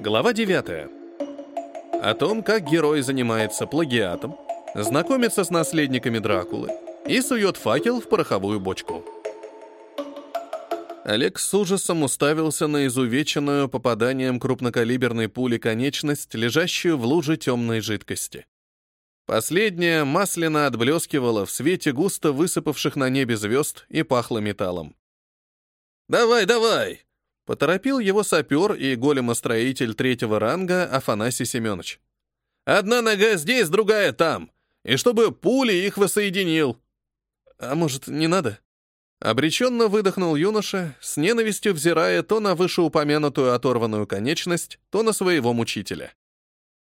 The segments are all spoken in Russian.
Глава 9. О том, как герой занимается плагиатом, знакомится с наследниками Дракулы и сует факел в пороховую бочку. Олег с ужасом уставился на изувеченную попаданием крупнокалиберной пули конечность, лежащую в луже темной жидкости. Последняя масляно отблескивала в свете густо высыпавших на небе звезд и пахло металлом. «Давай, давай!» — поторопил его сапер и големостроитель третьего ранга Афанасий Семенович. «Одна нога здесь, другая там, и чтобы пули их воссоединил». «А может, не надо?» Обреченно выдохнул юноша, с ненавистью взирая то на вышеупомянутую оторванную конечность, то на своего мучителя.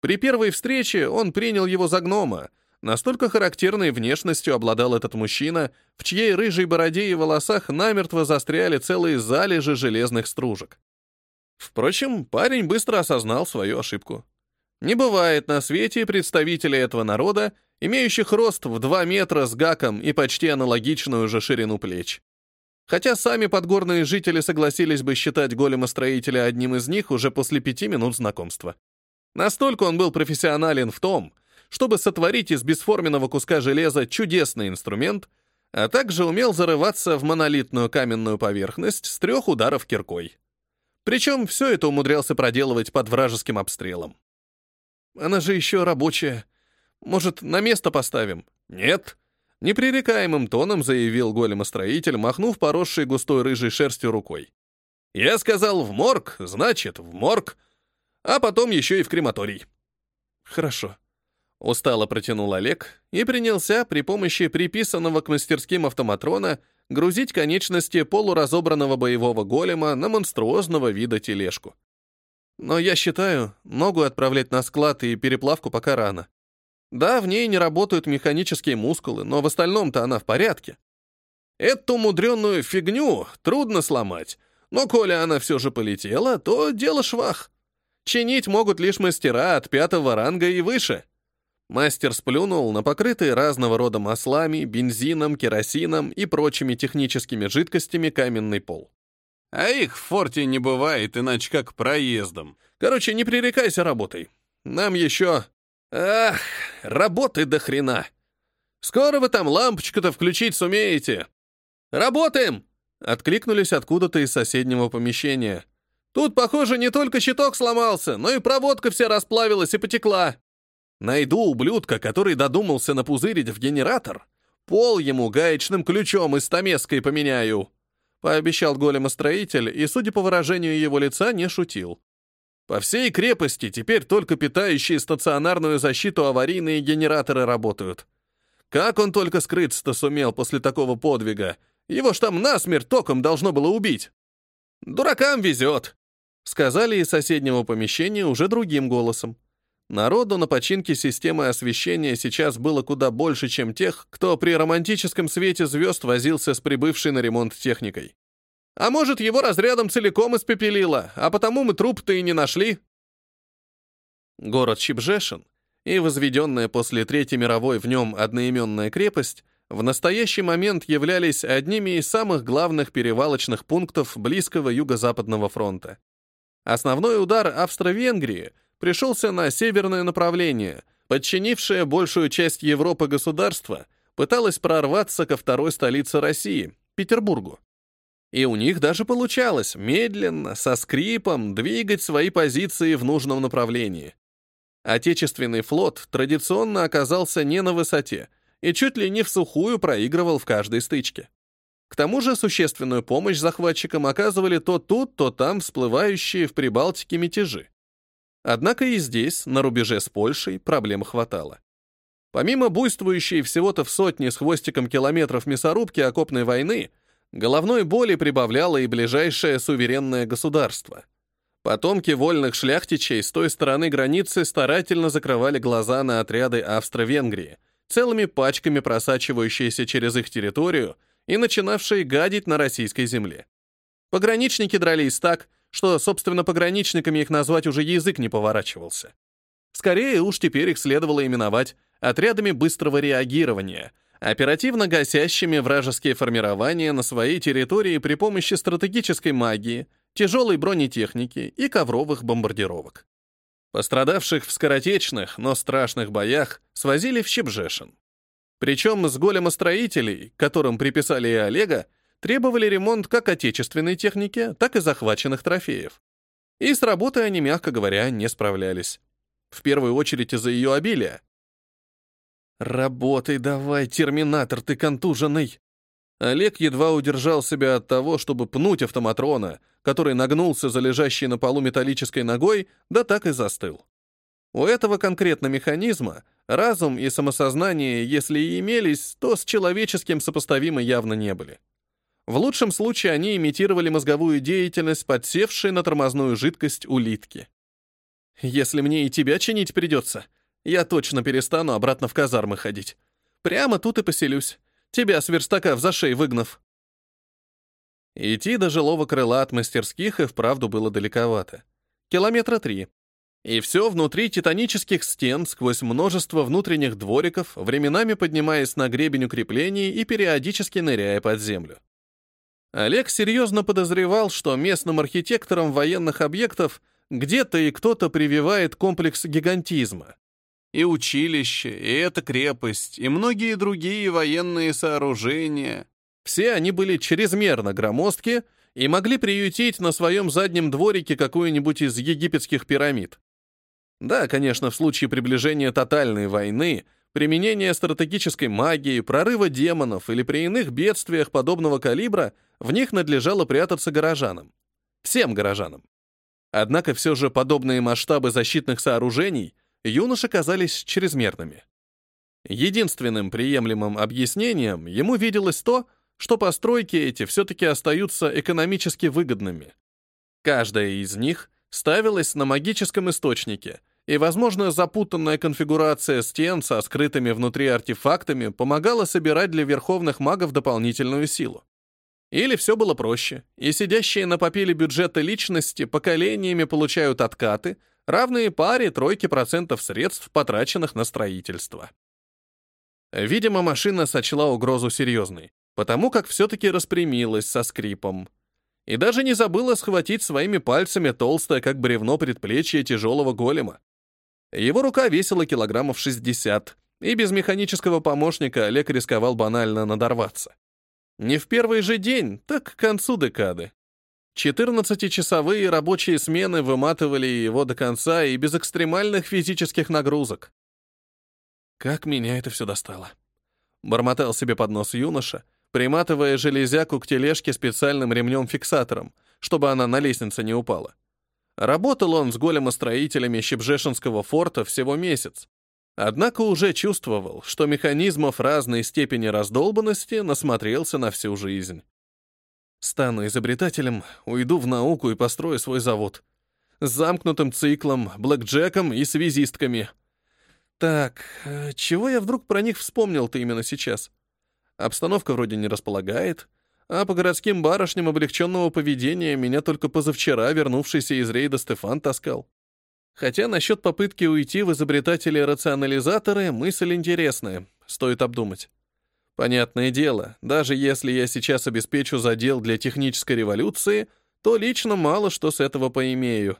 При первой встрече он принял его за гнома. Настолько характерной внешностью обладал этот мужчина, в чьей рыжей бороде и волосах намертво застряли целые залежи железных стружек. Впрочем, парень быстро осознал свою ошибку. Не бывает на свете представителей этого народа, имеющих рост в 2 метра с гаком и почти аналогичную же ширину плеч. Хотя сами подгорные жители согласились бы считать големостроителя одним из них уже после пяти минут знакомства. Настолько он был профессионален в том, чтобы сотворить из бесформенного куска железа чудесный инструмент, а также умел зарываться в монолитную каменную поверхность с трех ударов киркой. Причем все это умудрялся проделывать под вражеским обстрелом. Она же еще рабочая. Может, на место поставим? Нет. Непререкаемым тоном заявил големостроитель, махнув поросшей густой рыжей шерстью рукой. Я сказал в морг, значит, в морг а потом еще и в крематорий. Хорошо. Устало протянул Олег и принялся при помощи приписанного к мастерским автоматрона грузить конечности полуразобранного боевого голема на монструозного вида тележку. Но я считаю, ногу отправлять на склад и переплавку пока рано. Да, в ней не работают механические мускулы, но в остальном-то она в порядке. Эту мудренную фигню трудно сломать, но коли она все же полетела, то дело швах. Чинить могут лишь мастера от пятого ранга и выше. Мастер сплюнул на покрытые разного рода маслами, бензином, керосином и прочими техническими жидкостями каменный пол. А их в форте не бывает, иначе как проездом. Короче, не пререкайся работой. Нам еще... Ах, работы до хрена. Скоро вы там лампочку-то включить сумеете. Работаем! Откликнулись откуда-то из соседнего помещения. Тут, похоже, не только щиток сломался, но и проводка вся расплавилась и потекла. Найду ублюдка, который додумался напузырить в генератор, пол ему гаечным ключом из стамеской поменяю. Пообещал големостроитель и, судя по выражению его лица, не шутил. По всей крепости теперь только питающие стационарную защиту аварийные генераторы работают. Как он только скрыться-то сумел после такого подвига? Его ж там насмерть током должно было убить. Дуракам везет. Сказали из соседнего помещения уже другим голосом. Народу на починке системы освещения сейчас было куда больше, чем тех, кто при романтическом свете звезд возился с прибывшей на ремонт техникой. А может, его разрядом целиком испепелило, а потому мы труп-то и не нашли. Город Чебжешин и возведенная после Третьей мировой в нем одноименная крепость в настоящий момент являлись одними из самых главных перевалочных пунктов близкого юго-западного фронта. Основной удар Австро-Венгрии пришелся на северное направление, подчинившее большую часть Европы государства, пыталось прорваться ко второй столице России, Петербургу. И у них даже получалось медленно, со скрипом, двигать свои позиции в нужном направлении. Отечественный флот традиционно оказался не на высоте и чуть ли не в сухую проигрывал в каждой стычке. К тому же существенную помощь захватчикам оказывали то тут, то там всплывающие в Прибалтике мятежи. Однако и здесь, на рубеже с Польшей, проблем хватало. Помимо буйствующей всего-то в сотни с хвостиком километров мясорубки окопной войны, головной боли прибавляло и ближайшее суверенное государство. Потомки вольных шляхтичей с той стороны границы старательно закрывали глаза на отряды Австро-Венгрии, целыми пачками просачивающиеся через их территорию и начинавшие гадить на российской земле. Пограничники дрались так, что, собственно, пограничниками их назвать уже язык не поворачивался. Скорее уж теперь их следовало именовать отрядами быстрого реагирования, оперативно гасящими вражеские формирования на своей территории при помощи стратегической магии, тяжелой бронетехники и ковровых бомбардировок. Пострадавших в скоротечных, но страшных боях свозили в Щебжешин. Причем с големостроителей, которым приписали и Олега, требовали ремонт как отечественной техники, так и захваченных трофеев. И с работой они, мягко говоря, не справлялись. В первую очередь из-за ее обилия. «Работай давай, терминатор ты контуженный!» Олег едва удержал себя от того, чтобы пнуть автоматрона, который нагнулся за лежащей на полу металлической ногой, да так и застыл. У этого конкретно механизма разум и самосознание, если и имелись, то с человеческим сопоставимы явно не были. В лучшем случае они имитировали мозговую деятельность, подсевшей на тормозную жидкость улитки. «Если мне и тебя чинить придется, я точно перестану обратно в казармы ходить. Прямо тут и поселюсь, тебя с верстака в зашей выгнав». Идти до жилого крыла от мастерских и вправду было далековато. Километра три. И все внутри титанических стен, сквозь множество внутренних двориков, временами поднимаясь на гребень укреплений и периодически ныряя под землю. Олег серьезно подозревал, что местным архитекторам военных объектов где-то и кто-то прививает комплекс гигантизма. И училище, и эта крепость, и многие другие военные сооружения. Все они были чрезмерно громоздки и могли приютить на своем заднем дворике какую-нибудь из египетских пирамид. Да, конечно, в случае приближения тотальной войны, применения стратегической магии, прорыва демонов или при иных бедствиях подобного калибра в них надлежало прятаться горожанам. Всем горожанам. Однако все же подобные масштабы защитных сооружений юноши казались чрезмерными. Единственным приемлемым объяснением ему виделось то, что постройки эти все-таки остаются экономически выгодными. Каждая из них ставилась на магическом источнике, и, возможно, запутанная конфигурация стен со скрытыми внутри артефактами помогала собирать для верховных магов дополнительную силу. Или все было проще, и сидящие на попиле бюджета личности поколениями получают откаты, равные паре тройки процентов средств, потраченных на строительство. Видимо, машина сочла угрозу серьезной, потому как все-таки распрямилась со скрипом. И даже не забыла схватить своими пальцами толстое, как бревно, предплечье тяжелого голема. Его рука весила килограммов 60, и без механического помощника Олег рисковал банально надорваться. Не в первый же день, так к концу декады. 14-часовые рабочие смены выматывали его до конца и без экстремальных физических нагрузок. Как меня это все достало. Бормотал себе под нос юноша, приматывая железяку к тележке специальным ремнем-фиксатором, чтобы она на лестнице не упала. Работал он с големостроителями Щебжешинского форта всего месяц. Однако уже чувствовал, что механизмов разной степени раздолбанности насмотрелся на всю жизнь. Стану изобретателем, уйду в науку и построю свой завод. С замкнутым циклом, блэкджеком и связистками. Так, э, чего я вдруг про них вспомнил-то именно сейчас? Обстановка вроде не располагает, а по городским барышням облегченного поведения меня только позавчера вернувшийся из рейда Стефан таскал. Хотя насчет попытки уйти в изобретатели-рационализаторы мысль интересная, стоит обдумать. Понятное дело, даже если я сейчас обеспечу задел для технической революции, то лично мало что с этого поимею.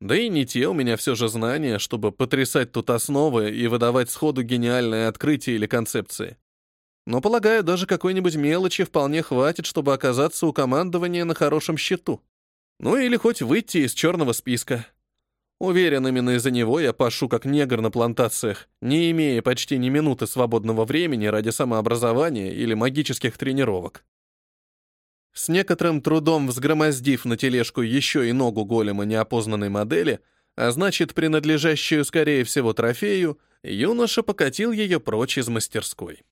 Да и не те у меня все же знания, чтобы потрясать тут основы и выдавать сходу гениальное открытие или концепции. Но, полагаю, даже какой-нибудь мелочи вполне хватит, чтобы оказаться у командования на хорошем счету. Ну или хоть выйти из черного списка. Уверен, именно из-за него я пашу как негр на плантациях, не имея почти ни минуты свободного времени ради самообразования или магических тренировок. С некоторым трудом взгромоздив на тележку еще и ногу голема неопознанной модели, а значит, принадлежащую, скорее всего, трофею, юноша покатил ее прочь из мастерской.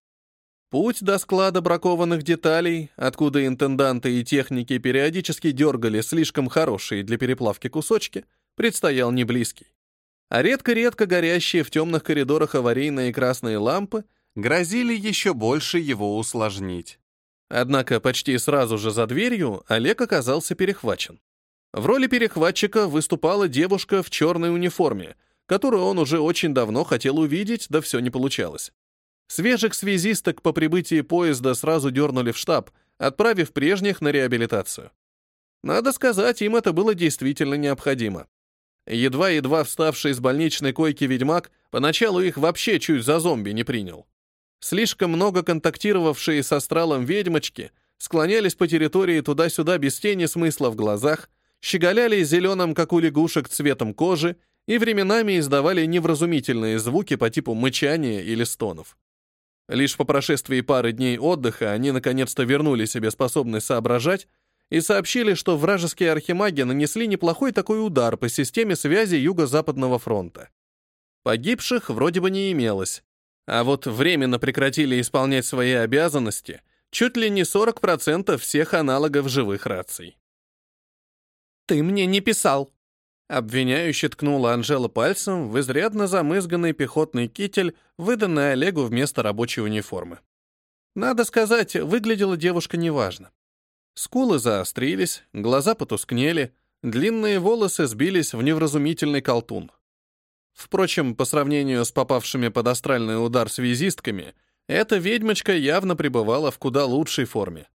Путь до склада бракованных деталей, откуда интенданты и техники периодически дергали слишком хорошие для переплавки кусочки, предстоял неблизкий. А редко-редко горящие в темных коридорах аварийные красные лампы грозили еще больше его усложнить. Однако почти сразу же за дверью Олег оказался перехвачен. В роли перехватчика выступала девушка в черной униформе, которую он уже очень давно хотел увидеть, да все не получалось. Свежих связисток по прибытии поезда сразу дернули в штаб, отправив прежних на реабилитацию. Надо сказать, им это было действительно необходимо. Едва-едва вставший из больничной койки ведьмак поначалу их вообще чуть за зомби не принял. Слишком много контактировавшие с астралом ведьмочки склонялись по территории туда-сюда без тени смысла в глазах, щеголяли зеленым, как у лягушек, цветом кожи и временами издавали невразумительные звуки по типу мычания или стонов. Лишь по прошествии пары дней отдыха они наконец-то вернули себе способность соображать и сообщили, что вражеские архимаги нанесли неплохой такой удар по системе связи Юго-Западного фронта. Погибших вроде бы не имелось, а вот временно прекратили исполнять свои обязанности чуть ли не 40% всех аналогов живых раций. «Ты мне не писал!» Обвиняюще ткнула Анжела пальцем в изрядно замызганный пехотный китель, выданный Олегу вместо рабочей униформы. Надо сказать, выглядела девушка неважно. Скулы заострились, глаза потускнели, длинные волосы сбились в невразумительный колтун. Впрочем, по сравнению с попавшими под астральный удар связистками, эта ведьмочка явно пребывала в куда лучшей форме.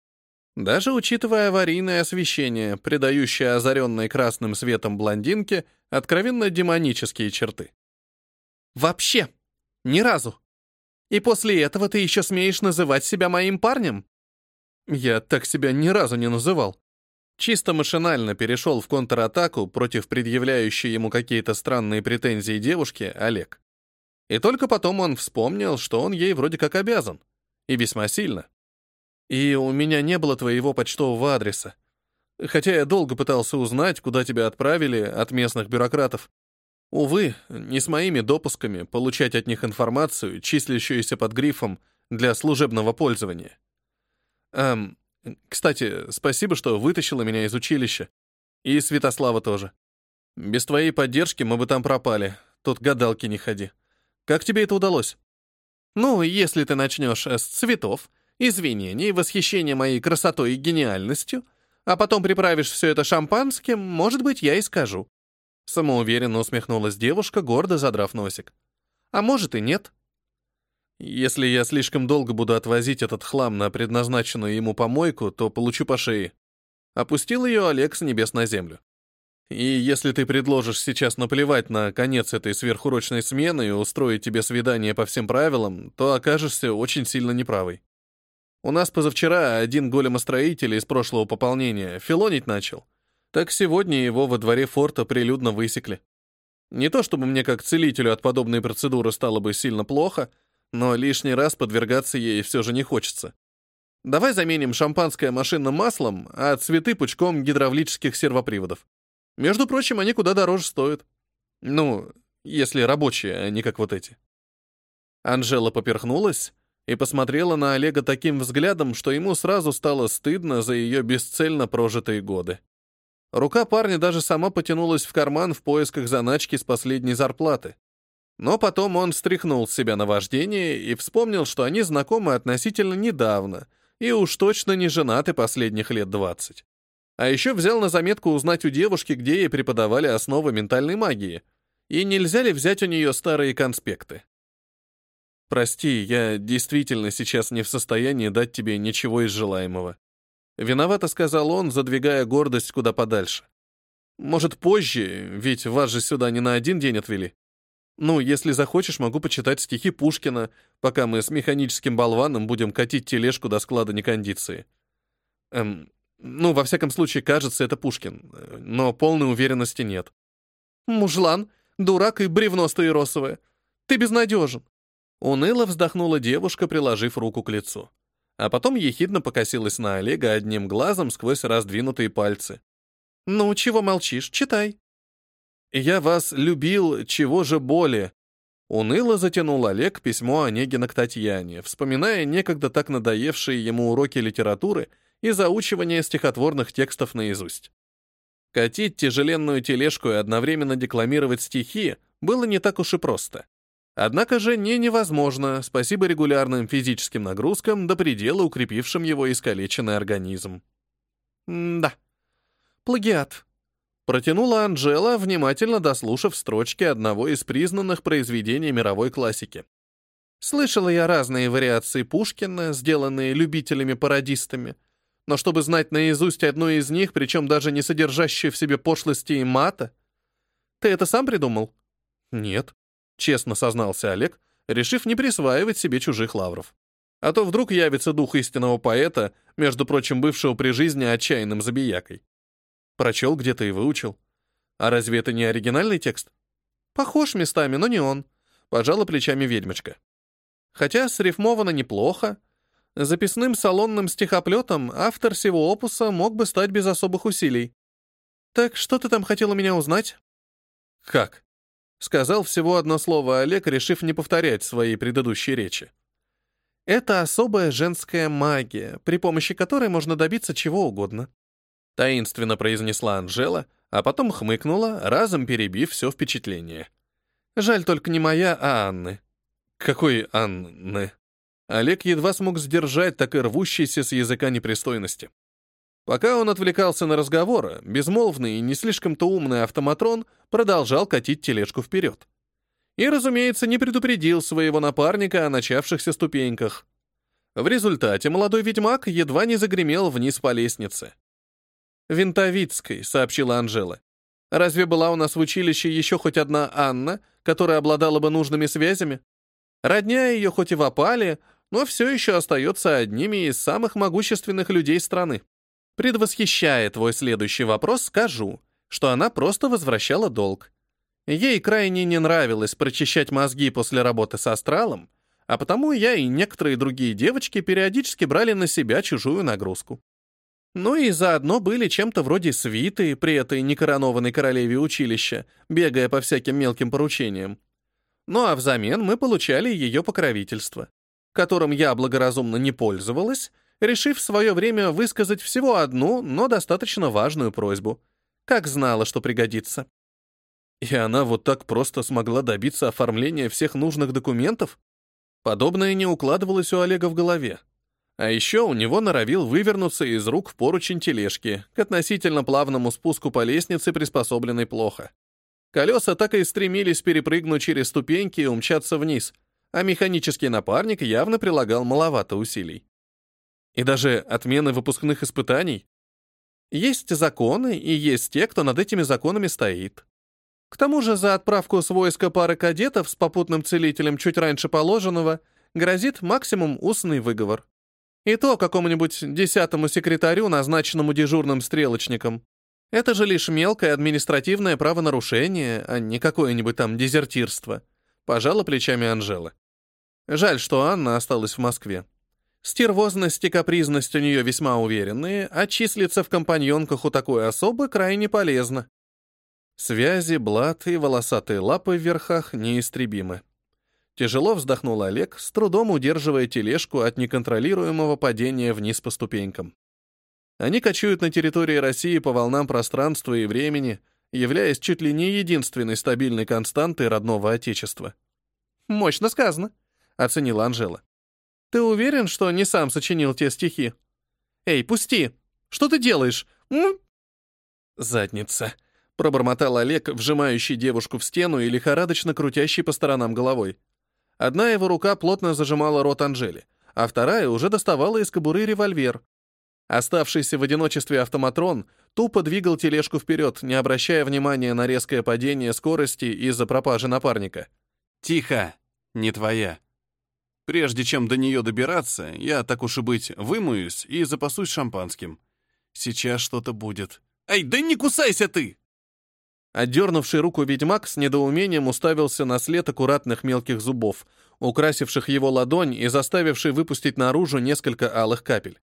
Даже учитывая аварийное освещение, придающее озаренной красным светом блондинке откровенно демонические черты. «Вообще! Ни разу! И после этого ты еще смеешь называть себя моим парнем?» Я так себя ни разу не называл. Чисто машинально перешел в контратаку против предъявляющей ему какие-то странные претензии девушки Олег. И только потом он вспомнил, что он ей вроде как обязан. И весьма сильно. И у меня не было твоего почтового адреса. Хотя я долго пытался узнать, куда тебя отправили от местных бюрократов. Увы, не с моими допусками получать от них информацию, числящуюся под грифом «для служебного пользования». Эм, кстати, спасибо, что вытащила меня из училища. И Святослава тоже. Без твоей поддержки мы бы там пропали. Тут гадалки не ходи. Как тебе это удалось? Ну, если ты начнешь с цветов, извинений, восхищения моей красотой и гениальностью, а потом приправишь все это шампанским, может быть, я и скажу». Самоуверенно усмехнулась девушка, гордо задрав носик. «А может и нет». «Если я слишком долго буду отвозить этот хлам на предназначенную ему помойку, то получу по шее». Опустил ее Олег с небес на землю. И если ты предложишь сейчас наплевать на конец этой сверхурочной смены и устроить тебе свидание по всем правилам, то окажешься очень сильно неправой. У нас позавчера один големостроитель из прошлого пополнения филонить начал. Так сегодня его во дворе форта прилюдно высекли. Не то чтобы мне как целителю от подобной процедуры стало бы сильно плохо, но лишний раз подвергаться ей все же не хочется. Давай заменим шампанское машинным маслом, а цветы пучком гидравлических сервоприводов. Между прочим, они куда дороже стоят. Ну, если рабочие, а не как вот эти. Анжела поперхнулась, и посмотрела на Олега таким взглядом, что ему сразу стало стыдно за ее бесцельно прожитые годы. Рука парня даже сама потянулась в карман в поисках заначки с последней зарплаты. Но потом он стряхнул с себя на вождение и вспомнил, что они знакомы относительно недавно и уж точно не женаты последних лет двадцать. А еще взял на заметку узнать у девушки, где ей преподавали основы ментальной магии, и нельзя ли взять у нее старые конспекты. Прости, я действительно сейчас не в состоянии дать тебе ничего из желаемого. Виновато сказал он, задвигая гордость куда подальше. Может, позже, ведь вас же сюда не на один день отвели. Ну, если захочешь, могу почитать стихи Пушкина, пока мы с механическим болваном будем катить тележку до склада некондиции. Эм, ну, во всяком случае, кажется, это Пушкин, но полной уверенности нет. Мужлан, дурак и бревно стаиросовое. Ты безнадежен. Уныло вздохнула девушка, приложив руку к лицу. А потом ехидно покосилась на Олега одним глазом сквозь раздвинутые пальцы. «Ну, чего молчишь? Читай». «Я вас любил, чего же более?» Уныло затянул Олег письмо Онегина к Татьяне, вспоминая некогда так надоевшие ему уроки литературы и заучивание стихотворных текстов наизусть. Катить тяжеленную тележку и одновременно декламировать стихи было не так уж и просто. Однако же не невозможно, спасибо регулярным физическим нагрузкам до предела укрепившим его искалеченный организм. «Да, плагиат», — протянула Анжела, внимательно дослушав строчки одного из признанных произведений мировой классики. «Слышала я разные вариации Пушкина, сделанные любителями-пародистами, Но чтобы знать наизусть одну из них, причем даже не содержащую в себе пошлости и мата... Ты это сам придумал? Нет, честно сознался Олег, решив не присваивать себе чужих лавров. А то вдруг явится дух истинного поэта, между прочим, бывшего при жизни отчаянным забиякой. Прочел где-то и выучил. А разве это не оригинальный текст? Похож местами, но не он. Пожала плечами ведьмочка. Хотя срифмовано неплохо, записным салонным стихоплетом автор всего опуса мог бы стать без особых усилий. Так что ты там хотел у меня узнать? Как? Сказал всего одно слово Олег, решив не повторять свои предыдущие речи. Это особая женская магия, при помощи которой можно добиться чего угодно. Таинственно произнесла Анжела, а потом хмыкнула, разом перебив все впечатление. Жаль только не моя, а Анны. Какой Анны? Олег едва смог сдержать так и рвущийся с языка непристойности. Пока он отвлекался на разговор, безмолвный и не слишком-то умный автоматрон продолжал катить тележку вперед. И, разумеется, не предупредил своего напарника о начавшихся ступеньках. В результате молодой ведьмак едва не загремел вниз по лестнице. «Винтовицкой», — сообщила Анжела. «Разве была у нас в училище еще хоть одна Анна, которая обладала бы нужными связями? Родня ее хоть и в опале, но все еще остается одними из самых могущественных людей страны. Предвосхищая твой следующий вопрос, скажу, что она просто возвращала долг. Ей крайне не нравилось прочищать мозги после работы с астралом, а потому я и некоторые другие девочки периодически брали на себя чужую нагрузку. Ну и заодно были чем-то вроде свиты при этой некоронованной королеве училища, бегая по всяким мелким поручениям. Ну а взамен мы получали ее покровительство, которым я благоразумно не пользовалась, решив в свое время высказать всего одну, но достаточно важную просьбу. Как знала, что пригодится. И она вот так просто смогла добиться оформления всех нужных документов? Подобное не укладывалось у Олега в голове. А еще у него норовил вывернуться из рук поручень тележки, к относительно плавному спуску по лестнице, приспособленной плохо. Колеса так и стремились перепрыгнуть через ступеньки и умчаться вниз, а механический напарник явно прилагал маловато усилий. И даже отмены выпускных испытаний. Есть законы, и есть те, кто над этими законами стоит. К тому же за отправку с войска пары кадетов с попутным целителем чуть раньше положенного грозит максимум устный выговор. И то какому-нибудь десятому секретарю, назначенному дежурным стрелочником. Это же лишь мелкое административное правонарушение, а не какое-нибудь там дезертирство. Пожала плечами Анжела. Жаль, что Анна осталась в Москве. Стервозность и капризность у нее весьма уверенные, а числиться в компаньонках у такой особы крайне полезно. Связи, блат и волосатые лапы в верхах неистребимы. Тяжело вздохнул Олег, с трудом удерживая тележку от неконтролируемого падения вниз по ступенькам. Они кочуют на территории России по волнам пространства и времени, являясь чуть ли не единственной стабильной константой родного Отечества. «Мощно сказано», — оценила Анжела. «Ты уверен, что не сам сочинил те стихи? Эй, пусти! Что ты делаешь? М? «Задница», — пробормотал Олег, вжимающий девушку в стену и лихорадочно крутящий по сторонам головой. Одна его рука плотно зажимала рот Анжели, а вторая уже доставала из кобуры револьвер. Оставшийся в одиночестве автоматрон тупо двигал тележку вперед, не обращая внимания на резкое падение скорости из-за пропажи напарника. «Тихо! Не твоя!» Прежде чем до нее добираться, я, так уж и быть, вымоюсь и запасусь шампанским. Сейчас что-то будет. «Эй, да не кусайся ты!» Отдернувший руку ведьмак с недоумением уставился на след аккуратных мелких зубов, украсивших его ладонь и заставивший выпустить наружу несколько алых капель.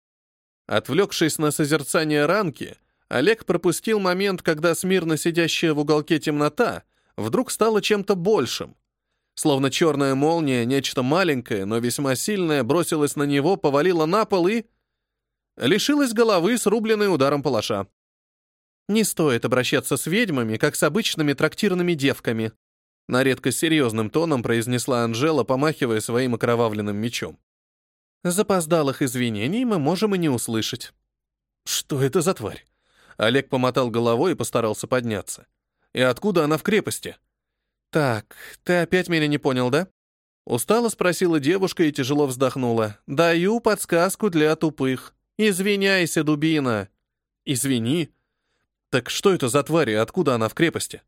Отвлекшись на созерцание ранки, Олег пропустил момент, когда смирно сидящая в уголке темнота вдруг стала чем-то большим. Словно черная молния, нечто маленькое, но весьма сильное, бросилось на него, повалило на пол и... лишилась головы, срубленной ударом палаша. Не стоит обращаться с ведьмами, как с обычными трактирными девками, на редкость серьезным тоном произнесла Анжела, помахивая своим окровавленным мечом. Запоздалых извинений мы можем и не услышать. Что это за тварь? Олег помотал головой и постарался подняться. И откуда она в крепости? Так, ты опять меня не понял, да? Устало спросила девушка и тяжело вздохнула. Даю подсказку для тупых. Извиняйся, дубина. Извини. Так что это за тварь и откуда она в крепости?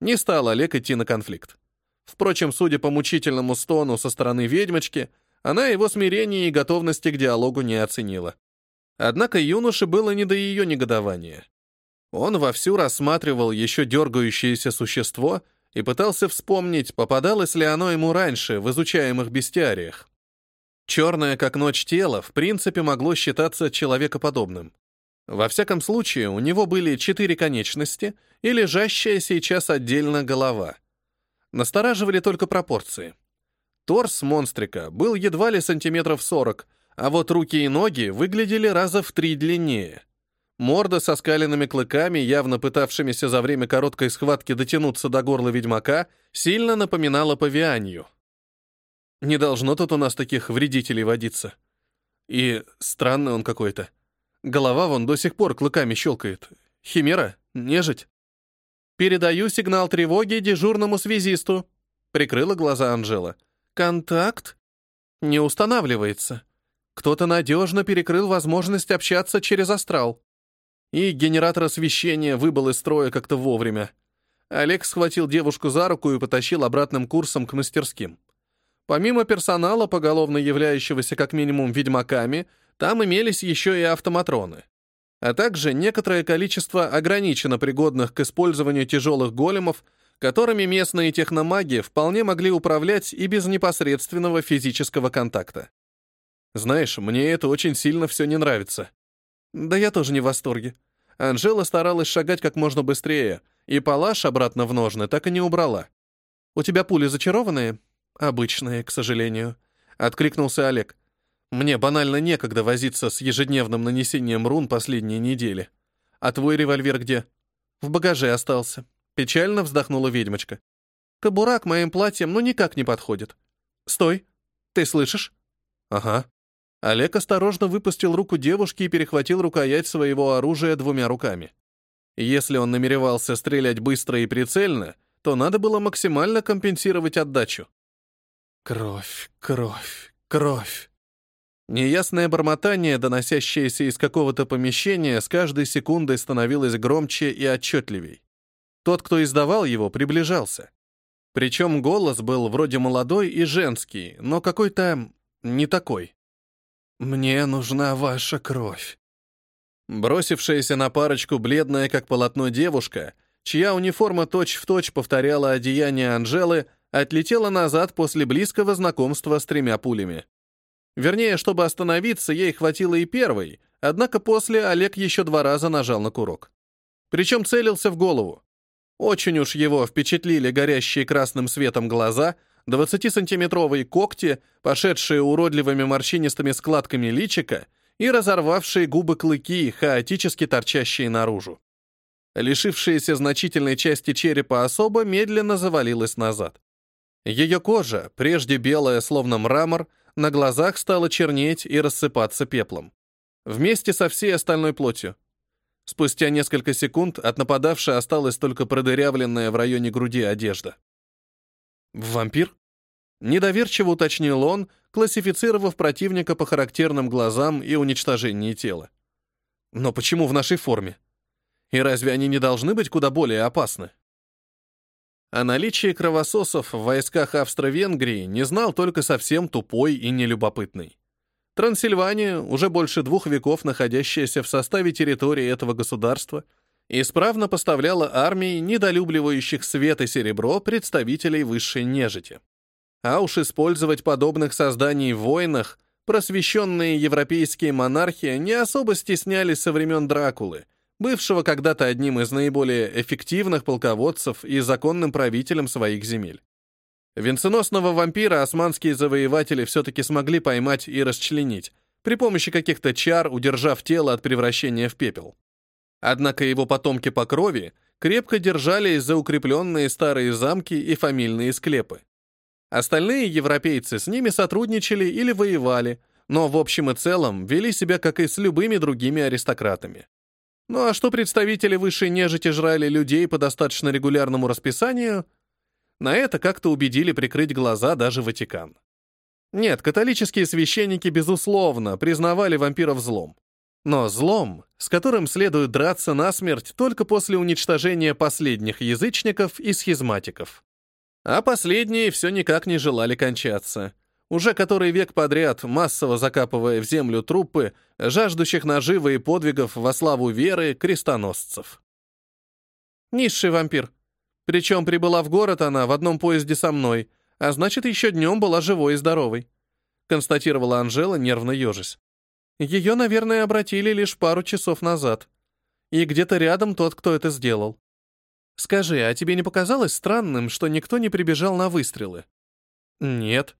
Не стал Олег идти на конфликт. Впрочем, судя по мучительному стону со стороны ведьмочки, она его смирения и готовности к диалогу не оценила. Однако юноше было не до ее негодования. Он вовсю рассматривал еще дергающееся существо и пытался вспомнить, попадалось ли оно ему раньше в изучаемых бестиариях. Черное, как ночь тело, в принципе могло считаться человекоподобным. Во всяком случае, у него были четыре конечности и лежащая сейчас отдельно голова. Настораживали только пропорции. Торс монстрика был едва ли сантиметров сорок, а вот руки и ноги выглядели раза в три длиннее. Морда со скаленными клыками, явно пытавшимися за время короткой схватки дотянуться до горла ведьмака, сильно напоминала павианью. Не должно тут у нас таких вредителей водиться. И странный он какой-то. Голова вон до сих пор клыками щелкает. Химера? Нежить? «Передаю сигнал тревоги дежурному связисту», — прикрыла глаза Анжела. «Контакт не устанавливается. Кто-то надежно перекрыл возможность общаться через астрал. И генератор освещения выбыл из строя как-то вовремя. Олег схватил девушку за руку и потащил обратным курсом к мастерским. Помимо персонала, поголовно являющегося как минимум ведьмаками, там имелись еще и автоматроны. А также некоторое количество ограниченно пригодных к использованию тяжелых големов, которыми местные техномаги вполне могли управлять и без непосредственного физического контакта. Знаешь, мне это очень сильно все не нравится. Да я тоже не в восторге. Анжела старалась шагать как можно быстрее, и палаш обратно в ножны так и не убрала. «У тебя пули зачарованные?» «Обычные, к сожалению», — откликнулся Олег. «Мне банально некогда возиться с ежедневным нанесением рун последние недели. А твой револьвер где?» «В багаже остался», — печально вздохнула ведьмочка. «Кобура к моим платьям ну никак не подходит». «Стой! Ты слышишь?» «Ага», Олег осторожно выпустил руку девушки и перехватил рукоять своего оружия двумя руками. Если он намеревался стрелять быстро и прицельно, то надо было максимально компенсировать отдачу. Кровь, кровь, кровь. Неясное бормотание, доносящееся из какого-то помещения, с каждой секундой становилось громче и отчетливей. Тот, кто издавал его, приближался. Причем голос был вроде молодой и женский, но какой-то не такой. «Мне нужна ваша кровь». Бросившаяся на парочку бледная, как полотно девушка, чья униформа точь-в-точь точь повторяла одеяние Анжелы, отлетела назад после близкого знакомства с тремя пулями. Вернее, чтобы остановиться, ей хватило и первой, однако после Олег еще два раза нажал на курок. Причем целился в голову. Очень уж его впечатлили горящие красным светом глаза — 20-сантиметровые когти, пошедшие уродливыми морщинистыми складками личика и разорвавшие губы клыки, хаотически торчащие наружу. Лишившаяся значительной части черепа особа медленно завалилась назад. Ее кожа, прежде белая, словно мрамор, на глазах стала чернеть и рассыпаться пеплом. Вместе со всей остальной плотью. Спустя несколько секунд от нападавшей осталась только продырявленная в районе груди одежда. «Вампир?» Недоверчиво уточнил он, классифицировав противника по характерным глазам и уничтожению тела. «Но почему в нашей форме? И разве они не должны быть куда более опасны?» О наличии кровососов в войсках Австро-Венгрии не знал только совсем тупой и нелюбопытный. Трансильвания, уже больше двух веков находящаяся в составе территории этого государства, исправно поставляла армии, недолюбливающих свет и серебро, представителей высшей нежити. А уж использовать подобных созданий в войнах просвещенные европейские монархи не особо стеснялись со времен Дракулы, бывшего когда-то одним из наиболее эффективных полководцев и законным правителем своих земель. Венценосного вампира османские завоеватели все-таки смогли поймать и расчленить, при помощи каких-то чар удержав тело от превращения в пепел. Однако его потомки по крови крепко держались за укрепленные старые замки и фамильные склепы. Остальные европейцы с ними сотрудничали или воевали, но в общем и целом вели себя как и с любыми другими аристократами. Ну а что представители высшей нежити жрали людей по достаточно регулярному расписанию, на это как-то убедили прикрыть глаза даже Ватикан. Нет, католические священники, безусловно, признавали вампиров злом. но злом, с которым следует драться насмерть только после уничтожения последних язычников и схизматиков. А последние все никак не желали кончаться. Уже который век подряд, массово закапывая в землю трупы, жаждущих наживы и подвигов во славу веры крестоносцев. Низший вампир. Причем прибыла в город она в одном поезде со мной, а значит, еще днем была живой и здоровой. Констатировала Анжела, нервно ежась. Ее, наверное, обратили лишь пару часов назад. И где-то рядом тот, кто это сделал. Скажи, а тебе не показалось странным, что никто не прибежал на выстрелы? Нет.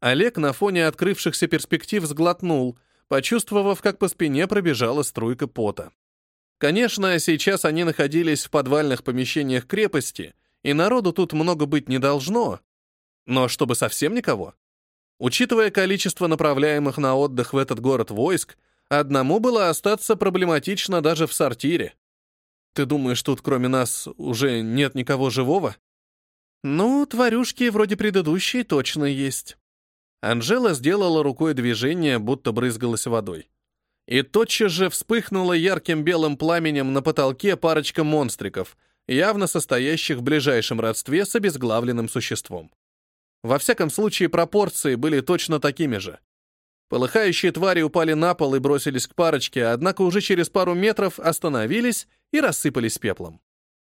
Олег на фоне открывшихся перспектив сглотнул, почувствовав, как по спине пробежала струйка пота. Конечно, сейчас они находились в подвальных помещениях крепости, и народу тут много быть не должно, но чтобы совсем никого. Учитывая количество направляемых на отдых в этот город войск, одному было остаться проблематично даже в сортире. Ты думаешь, тут кроме нас уже нет никого живого? Ну, тварюшки вроде предыдущей точно есть. Анжела сделала рукой движение, будто брызгалась водой. И тотчас же вспыхнула ярким белым пламенем на потолке парочка монстриков, явно состоящих в ближайшем родстве с обезглавленным существом. Во всяком случае, пропорции были точно такими же. Полыхающие твари упали на пол и бросились к парочке, однако уже через пару метров остановились и рассыпались пеплом.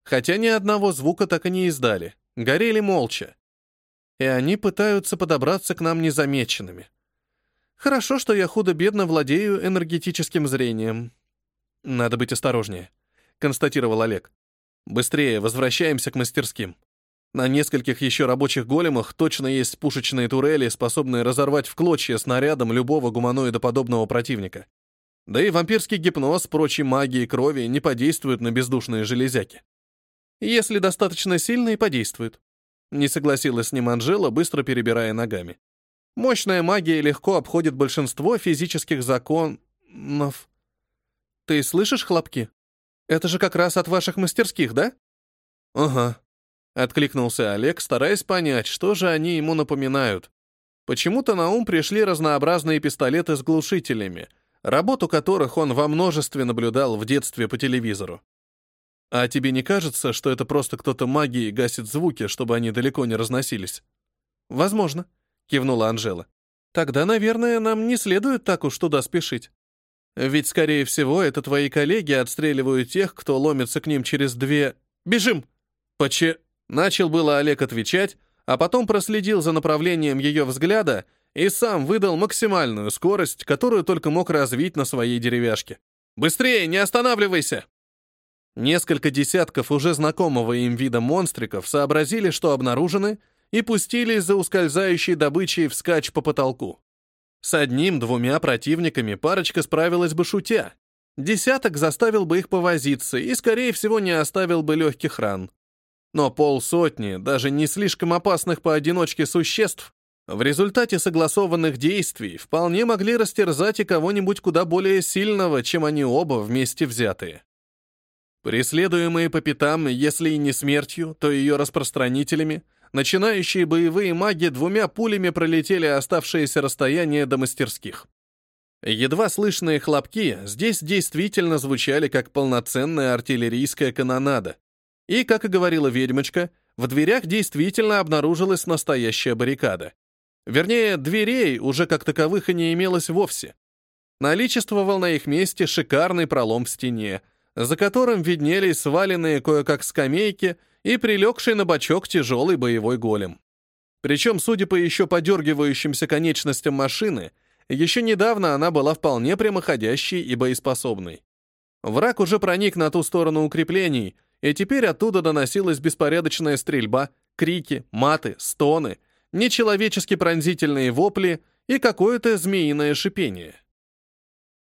Хотя ни одного звука так и не издали, горели молча. И они пытаются подобраться к нам незамеченными. Хорошо, что я худо-бедно владею энергетическим зрением. Надо быть осторожнее, констатировал Олег. Быстрее возвращаемся к мастерским. На нескольких еще рабочих големах точно есть пушечные турели, способные разорвать в клочья снарядом любого гуманоидоподобного противника. Да и вампирский гипноз, прочей магии крови не подействует на бездушные железяки. Если достаточно сильный, подействует. Не согласилась с ним Анжела, быстро перебирая ногами. Мощная магия легко обходит большинство физических законов. Ты слышишь хлопки? Это же как раз от ваших мастерских, да? Ага, Откликнулся Олег, стараясь понять, что же они ему напоминают. Почему-то на ум пришли разнообразные пистолеты с глушителями, работу которых он во множестве наблюдал в детстве по телевизору. А тебе не кажется, что это просто кто-то магией гасит звуки, чтобы они далеко не разносились? Возможно, кивнула Анжела. Тогда, наверное, нам не следует так уж туда спешить. Ведь, скорее всего, это твои коллеги отстреливают тех, кто ломится к ним через две... Бежим! Поче... Начал было Олег отвечать, а потом проследил за направлением ее взгляда и сам выдал максимальную скорость, которую только мог развить на своей деревяшке. «Быстрее, не останавливайся!» Несколько десятков уже знакомого им вида монстриков сообразили, что обнаружены, и пустились за ускользающей добычей вскачь по потолку. С одним-двумя противниками парочка справилась бы шутя. Десяток заставил бы их повозиться и, скорее всего, не оставил бы легких ран но полсотни даже не слишком опасных поодиночке существ в результате согласованных действий вполне могли растерзать и кого-нибудь куда более сильного, чем они оба вместе взятые. Преследуемые по пятам, если и не смертью, то ее распространителями, начинающие боевые маги двумя пулями пролетели оставшееся расстояние до мастерских. Едва слышные хлопки здесь действительно звучали как полноценная артиллерийская канонада, и, как и говорила ведьмочка, в дверях действительно обнаружилась настоящая баррикада. Вернее, дверей уже как таковых и не имелось вовсе. Наличествовал на их месте шикарный пролом в стене, за которым виднелись сваленные кое-как скамейки и прилегший на бочок тяжелый боевой голем. Причем, судя по еще подергивающимся конечностям машины, еще недавно она была вполне прямоходящей и боеспособной. Враг уже проник на ту сторону укреплений, и теперь оттуда доносилась беспорядочная стрельба, крики, маты, стоны, нечеловечески пронзительные вопли и какое-то змеиное шипение.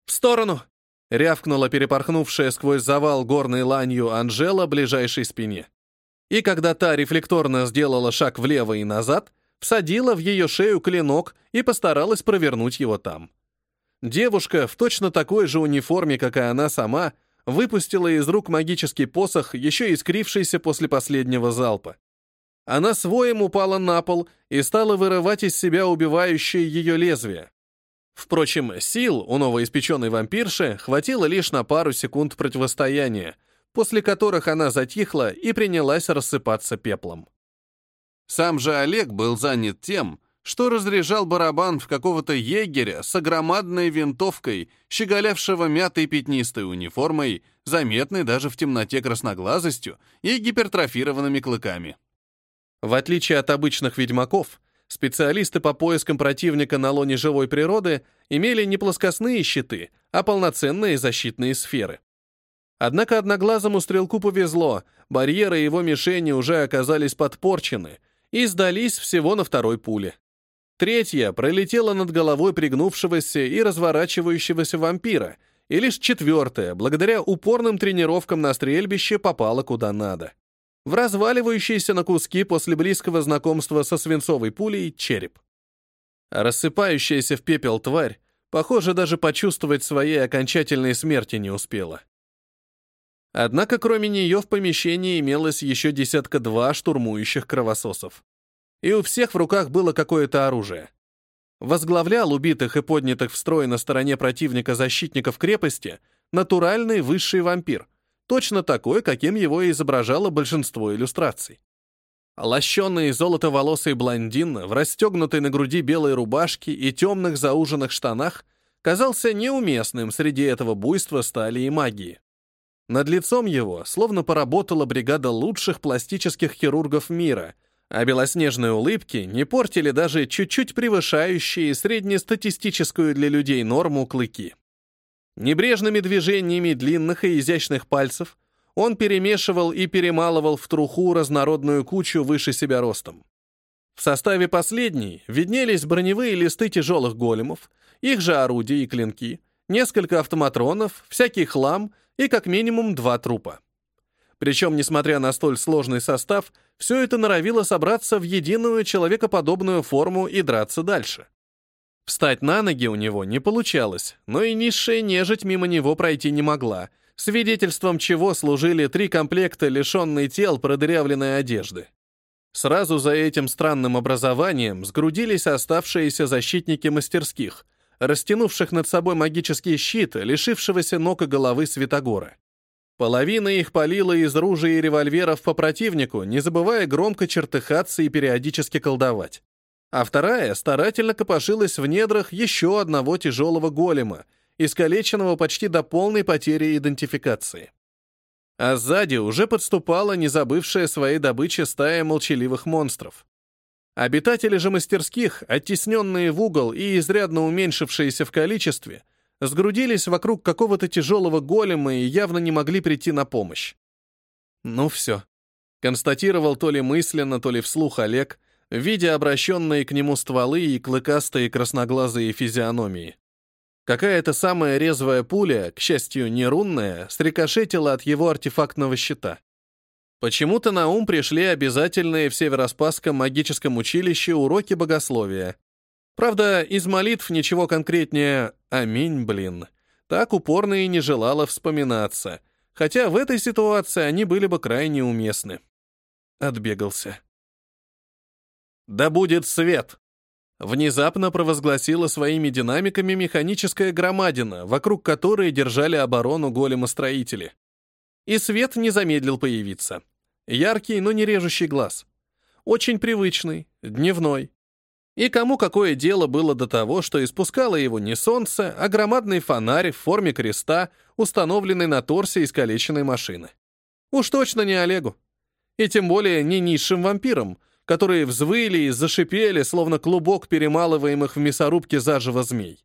«В сторону!» — рявкнула перепорхнувшая сквозь завал горной ланью Анжела ближайшей спине. И когда та рефлекторно сделала шаг влево и назад, всадила в ее шею клинок и постаралась провернуть его там. Девушка в точно такой же униформе, как и она сама, выпустила из рук магический посох, еще искрившийся после последнего залпа. Она своим упала на пол и стала вырывать из себя убивающее ее лезвие. Впрочем, сил у новоиспеченной вампирши хватило лишь на пару секунд противостояния, после которых она затихла и принялась рассыпаться пеплом. Сам же Олег был занят тем, что разряжал барабан в какого-то егеря с огромадной винтовкой, щеголявшего мятой пятнистой униформой, заметной даже в темноте красноглазостью и гипертрофированными клыками. В отличие от обычных ведьмаков, специалисты по поискам противника на лоне живой природы имели не плоскостные щиты, а полноценные защитные сферы. Однако одноглазому стрелку повезло, барьеры его мишени уже оказались подпорчены и сдались всего на второй пуле. Третья пролетела над головой пригнувшегося и разворачивающегося вампира, и лишь четвертая, благодаря упорным тренировкам на стрельбище, попала куда надо. В разваливающийся на куски после близкого знакомства со свинцовой пулей череп. рассыпающаяся в пепел тварь, похоже, даже почувствовать своей окончательной смерти не успела. Однако кроме нее в помещении имелось еще десятка-два штурмующих кровососов и у всех в руках было какое-то оружие. Возглавлял убитых и поднятых в строй на стороне противника защитников крепости натуральный высший вампир, точно такой, каким его изображало большинство иллюстраций. Лощенный золотоволосый блондин в расстегнутой на груди белой рубашке и темных зауженных штанах казался неуместным среди этого буйства стали и магии. Над лицом его словно поработала бригада лучших пластических хирургов мира — а белоснежные улыбки не портили даже чуть-чуть превышающие среднестатистическую для людей норму клыки. Небрежными движениями длинных и изящных пальцев он перемешивал и перемалывал в труху разнородную кучу выше себя ростом. В составе последней виднелись броневые листы тяжелых големов, их же орудия и клинки, несколько автоматронов, всякий хлам и как минимум два трупа. Причем, несмотря на столь сложный состав, все это норовило собраться в единую человекоподобную форму и драться дальше. Встать на ноги у него не получалось, но и низшая нежить мимо него пройти не могла, свидетельством чего служили три комплекта лишенной тел продырявленной одежды. Сразу за этим странным образованием сгрудились оставшиеся защитники мастерских, растянувших над собой магический щит, лишившегося ног и головы Святогора. Половина их палила из ружей и револьверов по противнику, не забывая громко чертыхаться и периодически колдовать. А вторая старательно копошилась в недрах еще одного тяжелого голема, искалеченного почти до полной потери идентификации. А сзади уже подступала не забывшая своей добычи стая молчаливых монстров. Обитатели же мастерских, оттесненные в угол и изрядно уменьшившиеся в количестве, сгрудились вокруг какого-то тяжелого голема и явно не могли прийти на помощь. Ну все. Констатировал то ли мысленно, то ли вслух Олег, видя обращенные к нему стволы и клыкастые красноглазые физиономии. Какая-то самая резвая пуля, к счастью, не рунная, срикошетила от его артефактного щита. Почему-то на ум пришли обязательные в Североспасском магическом училище уроки богословия. Правда, из молитв ничего конкретнее «Аминь, блин» так упорно и не желала вспоминаться, хотя в этой ситуации они были бы крайне уместны. Отбегался. «Да будет свет!» Внезапно провозгласила своими динамиками механическая громадина, вокруг которой держали оборону голема-строители. И свет не замедлил появиться. Яркий, но не режущий глаз. Очень привычный, дневной. И кому какое дело было до того, что испускало его не солнце, а громадный фонарь в форме креста, установленный на торсе искалеченной машины. Уж точно не Олегу. И тем более не низшим вампирам, которые взвыли и зашипели, словно клубок перемалываемых в мясорубке заживо змей.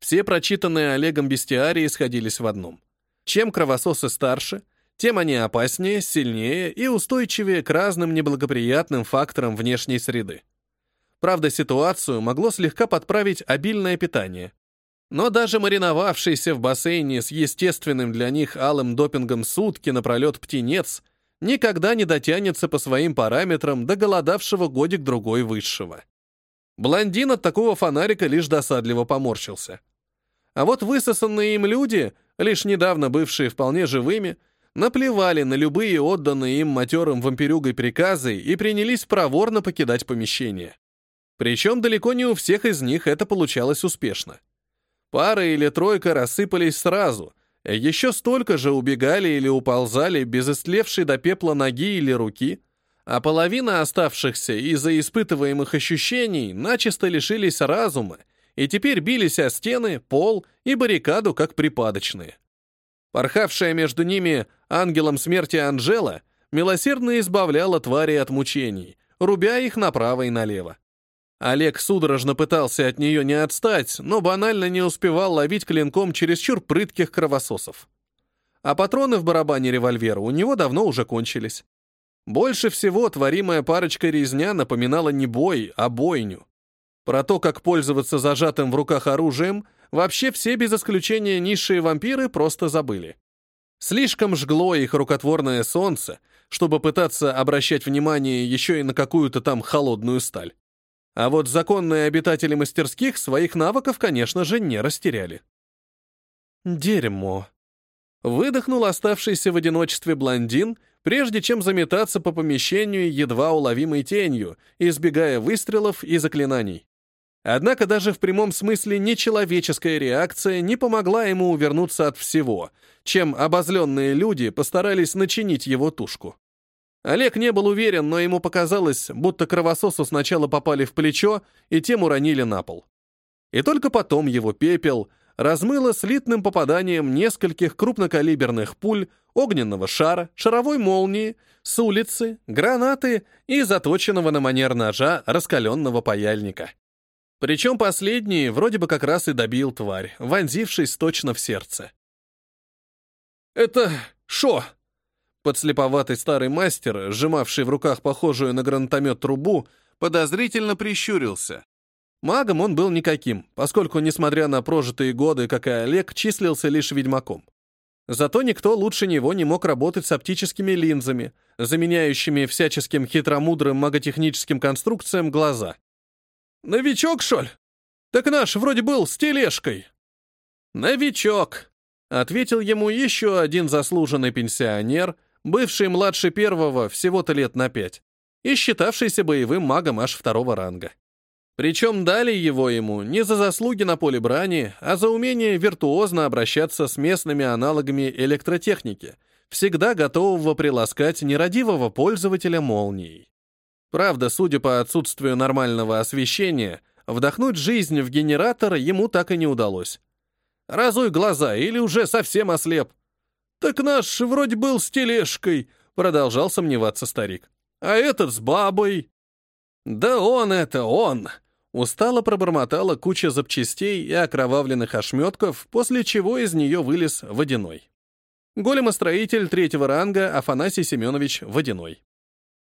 Все прочитанные Олегом бестиарии сходились в одном. Чем кровососы старше, тем они опаснее, сильнее и устойчивее к разным неблагоприятным факторам внешней среды. Правда, ситуацию могло слегка подправить обильное питание. Но даже мариновавшийся в бассейне с естественным для них алым допингом сутки напролет птенец никогда не дотянется по своим параметрам до голодавшего годик-другой высшего. Блондин от такого фонарика лишь досадливо поморщился. А вот высосанные им люди, лишь недавно бывшие вполне живыми, наплевали на любые отданные им матерым вампирюгой приказы и принялись проворно покидать помещение. Причем далеко не у всех из них это получалось успешно. Пара или тройка рассыпались сразу, еще столько же убегали или уползали без истлевшей до пепла ноги или руки, а половина оставшихся из-за испытываемых ощущений начисто лишились разума и теперь бились о стены, пол и баррикаду как припадочные. Порхавшая между ними ангелом смерти Анжела милосердно избавляла твари от мучений, рубя их направо и налево. Олег судорожно пытался от нее не отстать, но банально не успевал ловить клинком чересчур прытких кровососов. А патроны в барабане револьвера у него давно уже кончились. Больше всего творимая парочка резня напоминала не бой, а бойню. Про то, как пользоваться зажатым в руках оружием, вообще все без исключения низшие вампиры просто забыли. Слишком жгло их рукотворное солнце, чтобы пытаться обращать внимание еще и на какую-то там холодную сталь. А вот законные обитатели мастерских своих навыков, конечно же, не растеряли. Дерьмо. Выдохнул оставшийся в одиночестве блондин, прежде чем заметаться по помещению едва уловимой тенью, избегая выстрелов и заклинаний. Однако даже в прямом смысле нечеловеческая реакция не помогла ему увернуться от всего, чем обозленные люди постарались начинить его тушку. Олег не был уверен, но ему показалось, будто кровососу сначала попали в плечо и тем уронили на пол. И только потом его пепел размыло слитным попаданием нескольких крупнокалиберных пуль, огненного шара, шаровой молнии, с улицы, гранаты и заточенного на манер ножа раскаленного паяльника. Причем последний вроде бы как раз и добил тварь, вонзившись точно в сердце. «Это шо?» Подслеповатый старый мастер, сжимавший в руках похожую на гранатомет трубу, подозрительно прищурился. Магом он был никаким, поскольку, несмотря на прожитые годы, как и Олег, числился лишь ведьмаком. Зато никто лучше него не мог работать с оптическими линзами, заменяющими всяческим хитромудрым маготехническим конструкциям глаза. «Новичок, шоль? Так наш вроде был с тележкой». «Новичок», — ответил ему еще один заслуженный пенсионер — бывший младше первого всего-то лет на пять, и считавшийся боевым магом аж второго ранга. Причем дали его ему не за заслуги на поле брани, а за умение виртуозно обращаться с местными аналогами электротехники, всегда готового приласкать нерадивого пользователя молнией. Правда, судя по отсутствию нормального освещения, вдохнуть жизнь в генератор ему так и не удалось. Разуй глаза или уже совсем ослеп. «Так наш вроде был с тележкой», — продолжал сомневаться старик. «А этот с бабой». «Да он это, он!» Устало пробормотала куча запчастей и окровавленных ошметков, после чего из нее вылез водяной. Големостроитель третьего ранга Афанасий Семенович Водяной.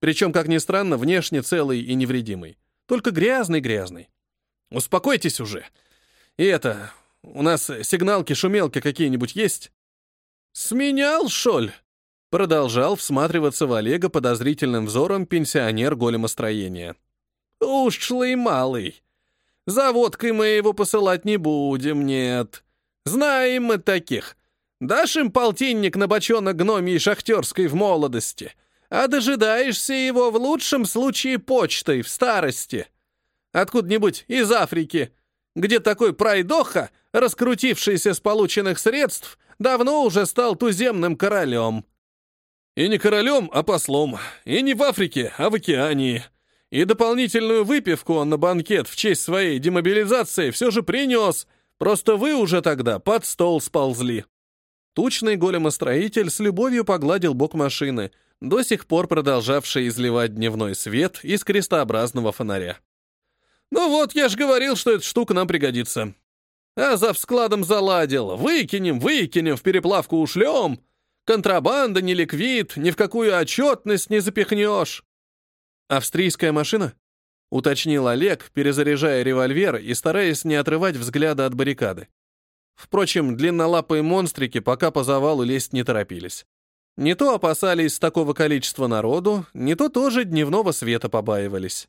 Причем, как ни странно, внешне целый и невредимый. Только грязный-грязный. Успокойтесь уже. И это, у нас сигналки-шумелки какие-нибудь есть? «Сменял, шоль?» Продолжал всматриваться в Олега подозрительным взором пенсионер големостроения. «Ушлый малый. За водкой мы его посылать не будем, нет. Знаем мы таких. Дашь им полтинник на бочонок гномии шахтерской в молодости, а дожидаешься его в лучшем случае почтой в старости. Откуда-нибудь из Африки, где такой пройдоха, раскрутившийся с полученных средств, давно уже стал туземным королем. И не королем, а послом. И не в Африке, а в океании. И дополнительную выпивку он на банкет в честь своей демобилизации все же принес. Просто вы уже тогда под стол сползли. Тучный големостроитель с любовью погладил бок машины, до сих пор продолжавший изливать дневной свет из крестообразного фонаря. «Ну вот, я же говорил, что эта штука нам пригодится. А за складом заладил. Выкинем, выкинем, в переплавку ушлем. Контрабанда, не ликвид, ни в какую отчетность не запихнешь. Австрийская машина? Уточнил Олег, перезаряжая револьвер и стараясь не отрывать взгляда от баррикады. Впрочем, длиннолапые монстрики пока по завалу лезть не торопились. Не то опасались такого количества народу, не то тоже дневного света побаивались.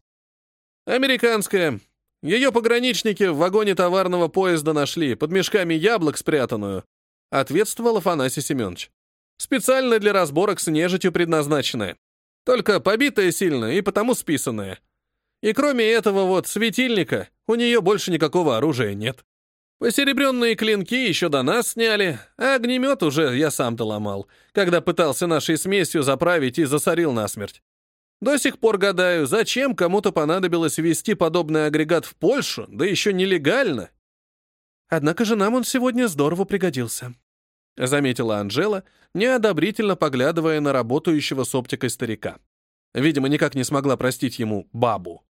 «Американская», ее пограничники в вагоне товарного поезда нашли, под мешками яблок спрятанную», — ответствовал Афанасий Семенович. «Специально для разборок с нежитью предназначенная. Только побитая сильно и потому списанная. И кроме этого вот светильника, у нее больше никакого оружия нет. Посеребренные клинки еще до нас сняли, а огнемет уже я сам-то ломал, когда пытался нашей смесью заправить и засорил насмерть. До сих пор гадаю, зачем кому-то понадобилось ввести подобный агрегат в Польшу, да еще нелегально. Однако же нам он сегодня здорово пригодился, заметила Анжела, неодобрительно поглядывая на работающего с оптикой старика. Видимо, никак не смогла простить ему бабу.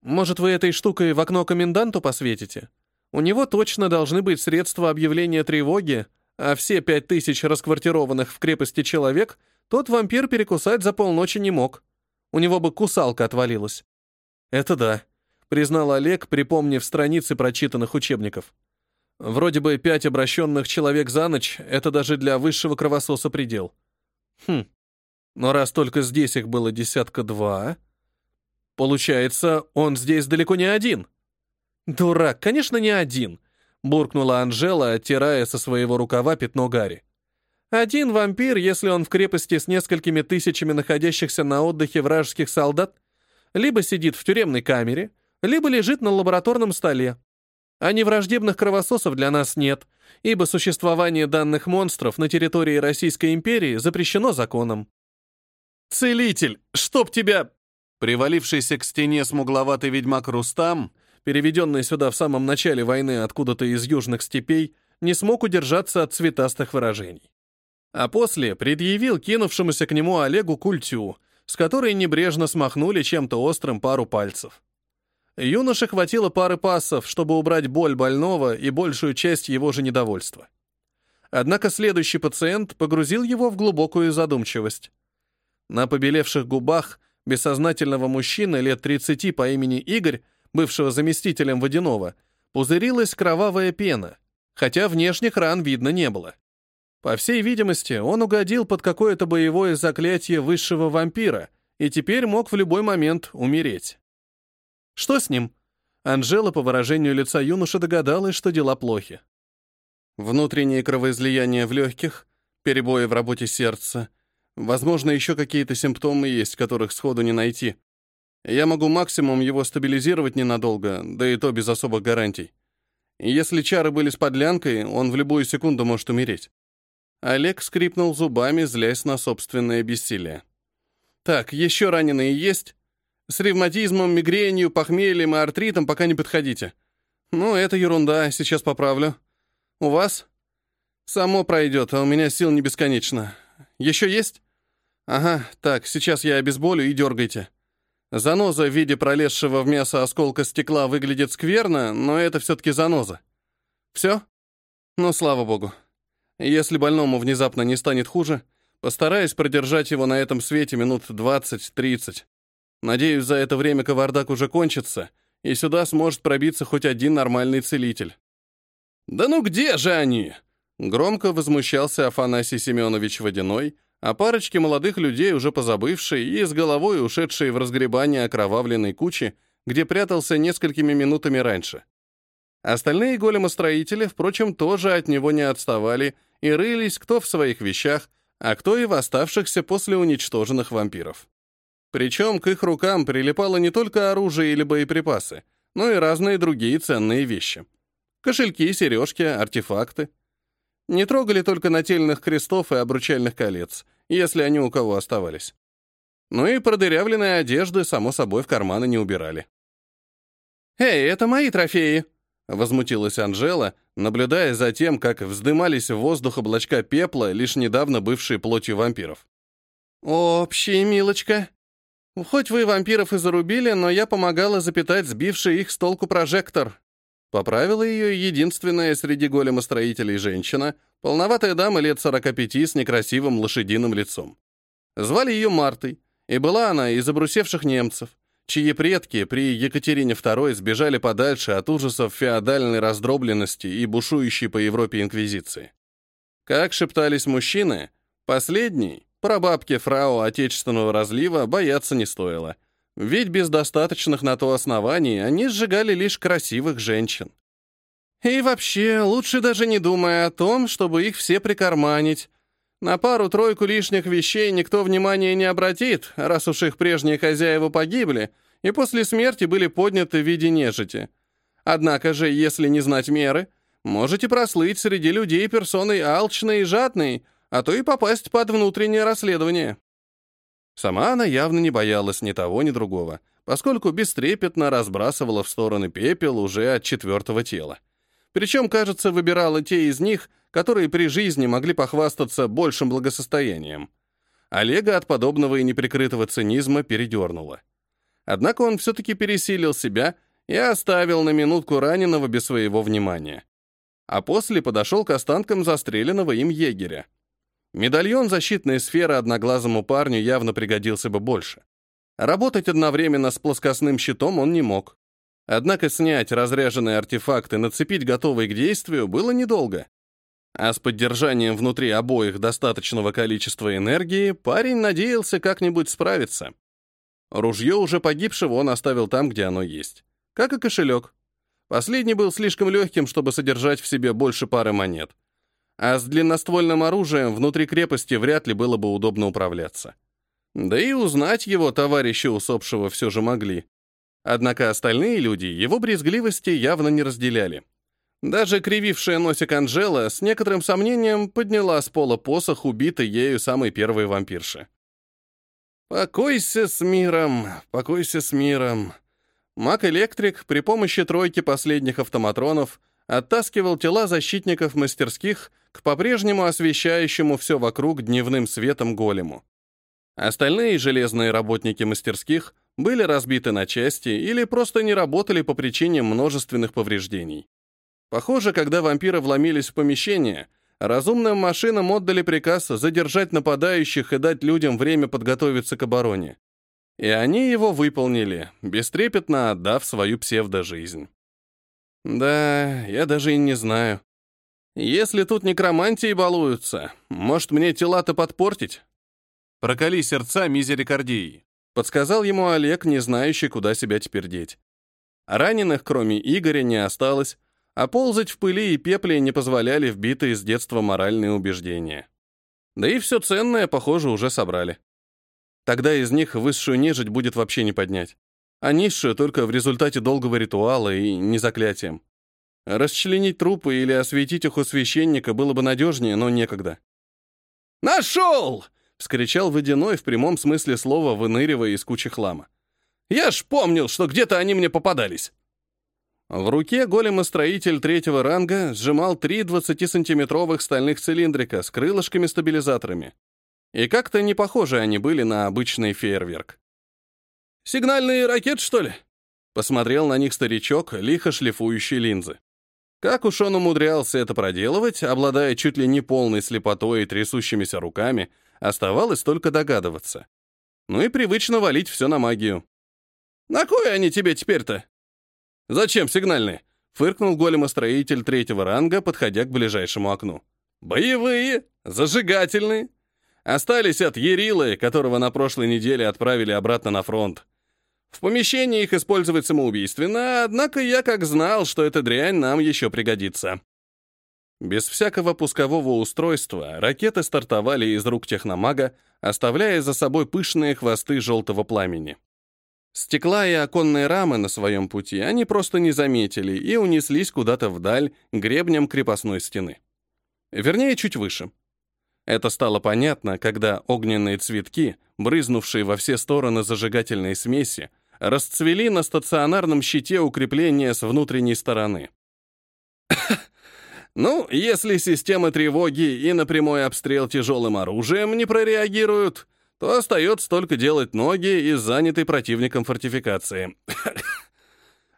Может, вы этой штукой в окно коменданту посветите? У него точно должны быть средства объявления тревоги, а все пять тысяч расквартированных в крепости человек тот вампир перекусать за полночи не мог. У него бы кусалка отвалилась. Это да, признал Олег, припомнив страницы прочитанных учебников. Вроде бы пять обращенных человек за ночь — это даже для высшего кровососа предел. Хм, но раз только здесь их было десятка два, получается, он здесь далеко не один. «Дурак, конечно, не один», — буркнула Анжела, оттирая со своего рукава пятно Гарри. «Один вампир, если он в крепости с несколькими тысячами находящихся на отдыхе вражеских солдат, либо сидит в тюремной камере, либо лежит на лабораторном столе. А невраждебных кровососов для нас нет, ибо существование данных монстров на территории Российской империи запрещено законом». «Целитель, чтоб тебя...» Привалившийся к стене смугловатый ведьмак Рустам переведенный сюда в самом начале войны откуда-то из южных степей, не смог удержаться от цветастых выражений. А после предъявил кинувшемуся к нему Олегу культю, с которой небрежно смахнули чем-то острым пару пальцев. Юноше хватило пары пассов, чтобы убрать боль больного и большую часть его же недовольства. Однако следующий пациент погрузил его в глубокую задумчивость. На побелевших губах бессознательного мужчины лет 30 по имени Игорь бывшего заместителем Водянова, пузырилась кровавая пена, хотя внешних ран видно не было. По всей видимости, он угодил под какое-то боевое заклятие высшего вампира и теперь мог в любой момент умереть. Что с ним? Анжела по выражению лица юноши догадалась, что дела плохи. Внутреннее кровоизлияние в легких, перебои в работе сердца. Возможно, еще какие-то симптомы есть, которых сходу не найти. Я могу максимум его стабилизировать ненадолго, да и то без особых гарантий. Если чары были с подлянкой, он в любую секунду может умереть. Олег скрипнул зубами, злясь на собственное бессилие. Так, еще раненые есть? С ревматизмом, мигренью, похмельем и артритом пока не подходите. Ну, это ерунда, сейчас поправлю. У вас? Само пройдет, а у меня сил не бесконечно. Еще есть? Ага, так, сейчас я обезболю и дергайте. Заноза в виде пролезшего в мясо осколка стекла выглядит скверно, но это все-таки заноза. Все? Ну, слава богу. Если больному внезапно не станет хуже, постараюсь продержать его на этом свете минут 20-30. Надеюсь, за это время кавардак уже кончится, и сюда сможет пробиться хоть один нормальный целитель. «Да ну где же они?» Громко возмущался Афанасий Семенович Водяной, а парочки молодых людей, уже позабывшие и с головой ушедшие в разгребание окровавленной кучи, где прятался несколькими минутами раньше. Остальные големостроители, впрочем, тоже от него не отставали и рылись кто в своих вещах, а кто и в оставшихся после уничтоженных вампиров. Причем к их рукам прилипало не только оружие или боеприпасы, но и разные другие ценные вещи. Кошельки, сережки, артефакты. Не трогали только нательных крестов и обручальных колец, если они у кого оставались. Ну и продырявленные одежды, само собой, в карманы не убирали. «Эй, это мои трофеи!» — возмутилась Анжела, наблюдая за тем, как вздымались в воздух облачка пепла, лишь недавно бывшие плотью вампиров. «Общий, милочка. Хоть вы вампиров и зарубили, но я помогала запитать сбивший их с толку прожектор. Поправила ее единственная среди големостроителей женщина, полноватая дама лет 45 с некрасивым лошадиным лицом. Звали ее Мартой, и была она из обрусевших немцев, чьи предки при Екатерине II сбежали подальше от ужасов феодальной раздробленности и бушующей по Европе инквизиции. Как шептались мужчины, последний, прабабки фрау отечественного разлива, бояться не стоило — ведь без достаточных на то оснований они сжигали лишь красивых женщин. И вообще, лучше даже не думая о том, чтобы их все прикарманить. На пару-тройку лишних вещей никто внимания не обратит, раз уж их прежние хозяева погибли, и после смерти были подняты в виде нежити. Однако же, если не знать меры, можете прослыть среди людей персоной алчной и жадной, а то и попасть под внутреннее расследование. Сама она явно не боялась ни того, ни другого, поскольку бестрепетно разбрасывала в стороны пепел уже от четвертого тела. Причем, кажется, выбирала те из них, которые при жизни могли похвастаться большим благосостоянием. Олега от подобного и неприкрытого цинизма передернуло. Однако он все-таки пересилил себя и оставил на минутку раненого без своего внимания. А после подошел к останкам застреленного им егеря. Медальон защитной сферы одноглазому парню явно пригодился бы больше. Работать одновременно с плоскостным щитом он не мог. Однако снять разряженные артефакты, нацепить готовый к действию было недолго. А с поддержанием внутри обоих достаточного количества энергии парень надеялся как-нибудь справиться. Ружье уже погибшего он оставил там, где оно есть. Как и кошелек. Последний был слишком легким, чтобы содержать в себе больше пары монет. А с длинноствольным оружием внутри крепости вряд ли было бы удобно управляться. Да и узнать его товарища усопшего все же могли. Однако остальные люди его брезгливости явно не разделяли. Даже кривившая носик Анжела с некоторым сомнением подняла с пола посох убитой ею самой первой вампирши. «Покойся с миром, покойся с миром». Маг-электрик при помощи тройки последних автоматронов оттаскивал тела защитников мастерских к по-прежнему освещающему все вокруг дневным светом голему. Остальные железные работники мастерских были разбиты на части или просто не работали по причине множественных повреждений. Похоже, когда вампиры вломились в помещение, разумным машинам отдали приказ задержать нападающих и дать людям время подготовиться к обороне. И они его выполнили, бестрепетно отдав свою псевдожизнь. Да, я даже и не знаю. Если тут некромантии балуются, может, мне тела-то подпортить? Проколи сердца мизерикардии, подсказал ему Олег, не знающий, куда себя теперь деть. Раненых, кроме Игоря, не осталось, а ползать в пыли и пепле не позволяли вбитые с детства моральные убеждения. Да и все ценное, похоже, уже собрали. Тогда из них высшую нежить будет вообще не поднять, а низшую только в результате долгого ритуала и не заклятием. Расчленить трупы или осветить их у священника было бы надежнее, но некогда. «Нашел!» — вскричал Водяной в прямом смысле слова, выныривая из кучи хлама. «Я ж помнил, что где-то они мне попадались!» В руке големостроитель третьего ранга сжимал три 20-сантиметровых стальных цилиндрика с крылышками-стабилизаторами. И как-то не похожи они были на обычный фейерверк. «Сигнальные ракеты, что ли?» Посмотрел на них старичок, лихо шлифующий линзы. Как уж он умудрялся это проделывать, обладая чуть ли не полной слепотой и трясущимися руками, оставалось только догадываться. Ну и привычно валить все на магию. «На кой они тебе теперь-то?» «Зачем сигнальные?» — фыркнул големостроитель третьего ранга, подходя к ближайшему окну. «Боевые! Зажигательные! Остались от Ерилы, которого на прошлой неделе отправили обратно на фронт. В помещении их использовать самоубийственно, однако я как знал, что эта дрянь нам еще пригодится». Без всякого пускового устройства ракеты стартовали из рук техномага, оставляя за собой пышные хвосты желтого пламени. Стекла и оконные рамы на своем пути они просто не заметили и унеслись куда-то вдаль гребнем крепостной стены. Вернее, чуть выше. Это стало понятно, когда огненные цветки, брызнувшие во все стороны зажигательной смеси, расцвели на стационарном щите укрепления с внутренней стороны. Ну, если системы тревоги и на прямой обстрел тяжелым оружием не прореагируют, то остается только делать ноги из занятой противником фортификации.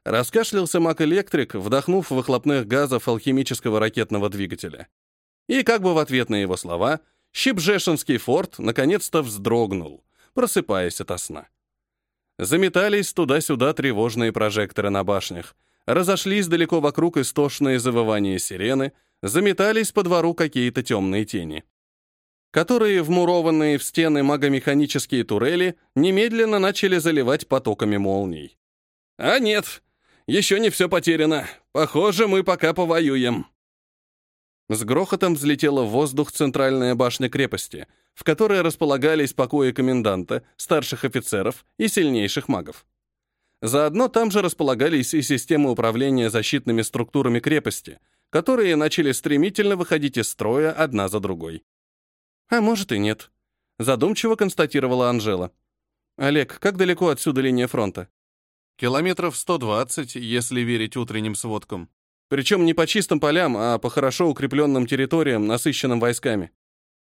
Раскашлялся маг-электрик, вдохнув выхлопных газов алхимического ракетного двигателя. И как бы в ответ на его слова, Щипжешинский форт наконец-то вздрогнул, просыпаясь ото сна. Заметались туда-сюда тревожные прожекторы на башнях, разошлись далеко вокруг истошные завывания сирены, заметались по двору какие-то темные тени которые, вмурованные в стены магомеханические турели, немедленно начали заливать потоками молний. «А нет, еще не все потеряно. Похоже, мы пока повоюем». С грохотом взлетела в воздух центральная башня крепости, в которой располагались покои коменданта, старших офицеров и сильнейших магов. Заодно там же располагались и системы управления защитными структурами крепости, которые начали стремительно выходить из строя одна за другой. А может и нет, задумчиво констатировала Анжела. Олег, как далеко отсюда линия фронта? Километров 120, если верить утренним сводкам. Причем не по чистым полям, а по хорошо укрепленным территориям, насыщенным войсками.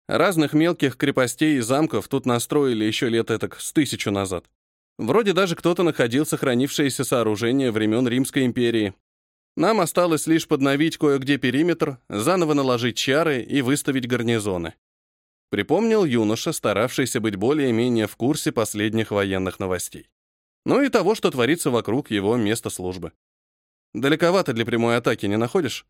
Разных мелких крепостей и замков тут настроили еще лет этак с тысячу назад. Вроде даже кто-то находил сохранившиеся сооружения времен Римской империи. Нам осталось лишь подновить кое-где периметр, заново наложить чары и выставить гарнизоны. Припомнил юноша, старавшийся быть более-менее в курсе последних военных новостей ну и того, что творится вокруг его места службы. Далековато для прямой атаки не находишь?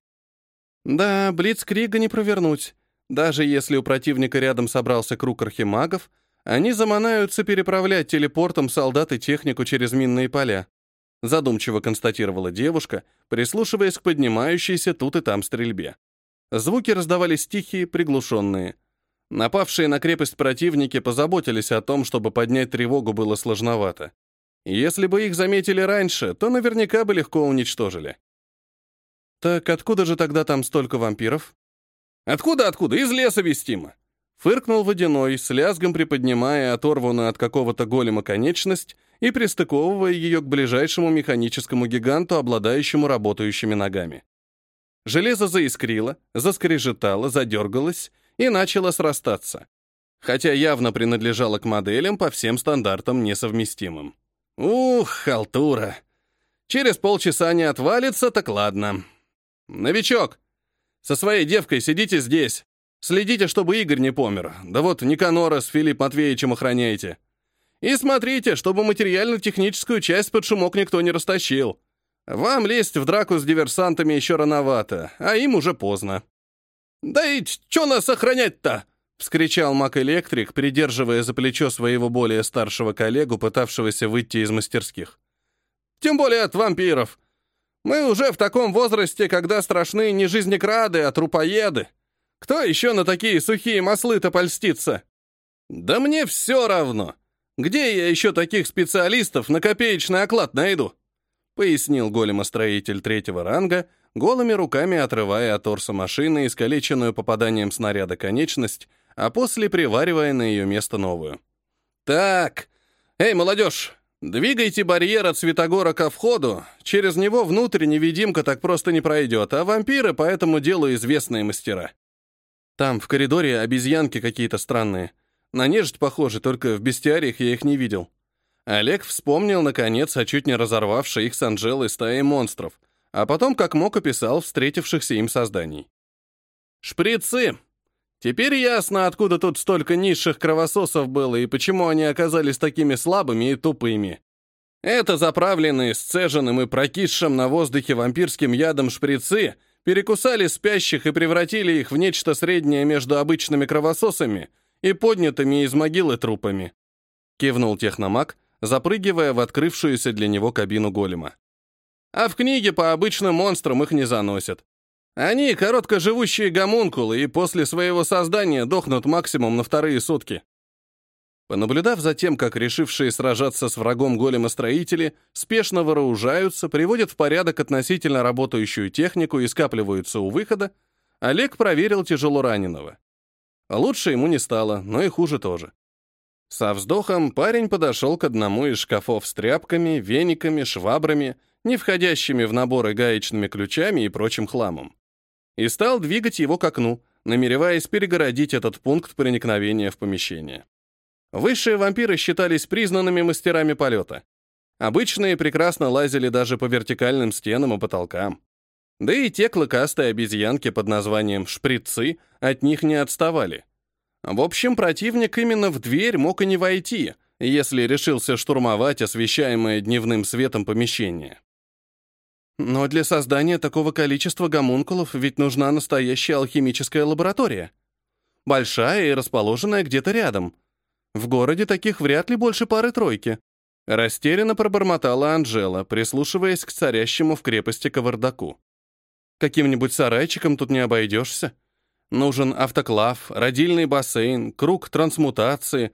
Да, блицкрига не провернуть. Даже если у противника рядом собрался круг архимагов, они заманаются переправлять телепортом солдат и технику через минные поля. Задумчиво констатировала девушка, прислушиваясь к поднимающейся тут и там стрельбе. Звуки раздавались тихие, приглушенные. Напавшие на крепость противники позаботились о том, чтобы поднять тревогу было сложновато. Если бы их заметили раньше, то наверняка бы легко уничтожили. Так откуда же тогда там столько вампиров? Откуда, откуда? Из леса вестимо. Фыркнул водяной, с лязгом приподнимая оторванную от какого-то голема конечность и пристыковывая ее к ближайшему механическому гиганту, обладающему работающими ногами. Железо заискрило, заскрежетало, задергалось и начало срастаться, хотя явно принадлежало к моделям по всем стандартам несовместимым. Ух, халтура. Через полчаса не отвалится, так ладно. Новичок, со своей девкой сидите здесь. Следите, чтобы Игорь не помер. Да вот Никанора с Филипп Матвеевичем охраняйте. И смотрите, чтобы материально-техническую часть под шумок никто не растащил. Вам лезть в драку с диверсантами еще рановато, а им уже поздно. «Да и чё нас охранять-то?» — вскричал маг-электрик, придерживая за плечо своего более старшего коллегу, пытавшегося выйти из мастерских. «Тем более от вампиров. Мы уже в таком возрасте, когда страшны не жизнекрады, а трупоеды. Кто еще на такие сухие маслы-то польстится? Да мне все равно. Где я еще таких специалистов на копеечный оклад найду?» Пояснил големостроитель третьего ранга, голыми руками отрывая от торса машины искалеченную попаданием снаряда конечность, а после приваривая на ее место новую. «Так, эй, молодежь, двигайте барьер от Святогора ко входу, через него внутрь невидимка так просто не пройдет, а вампиры по этому делу известные мастера. Там, в коридоре, обезьянки какие-то странные. На нежить похожи, только в бестиариях я их не видел». Олег вспомнил, наконец, о чуть не разорвавшей их с Анжелой стаи монстров, а потом как мог описал встретившихся им созданий. «Шприцы!» Теперь ясно, откуда тут столько низших кровососов было и почему они оказались такими слабыми и тупыми. Это заправленные сцеженным и прокисшим на воздухе вампирским ядом шприцы перекусали спящих и превратили их в нечто среднее между обычными кровососами и поднятыми из могилы трупами. Кивнул техномаг, запрыгивая в открывшуюся для него кабину голема. А в книге по обычным монстрам их не заносят. Они короткоживущие гомункулы и после своего создания дохнут максимум на вторые сутки. Понаблюдав за тем, как решившие сражаться с врагом големостроители спешно вооружаются, приводят в порядок относительно работающую технику и скапливаются у выхода, Олег проверил тяжело раненого. Лучше ему не стало, но и хуже тоже. Со вздохом парень подошел к одному из шкафов с тряпками, вениками, швабрами, не входящими в наборы гаечными ключами и прочим хламом и стал двигать его к окну, намереваясь перегородить этот пункт проникновения в помещение. Высшие вампиры считались признанными мастерами полета. Обычные прекрасно лазили даже по вертикальным стенам и потолкам. Да и те клыкастые обезьянки под названием «шприцы» от них не отставали. В общем, противник именно в дверь мог и не войти, если решился штурмовать освещаемое дневным светом помещение. Но для создания такого количества гомункулов ведь нужна настоящая алхимическая лаборатория. Большая и расположенная где-то рядом. В городе таких вряд ли больше пары-тройки. Растерянно пробормотала Анжела, прислушиваясь к царящему в крепости кавардаку. Каким-нибудь сарайчиком тут не обойдешься. Нужен автоклав, родильный бассейн, круг трансмутации.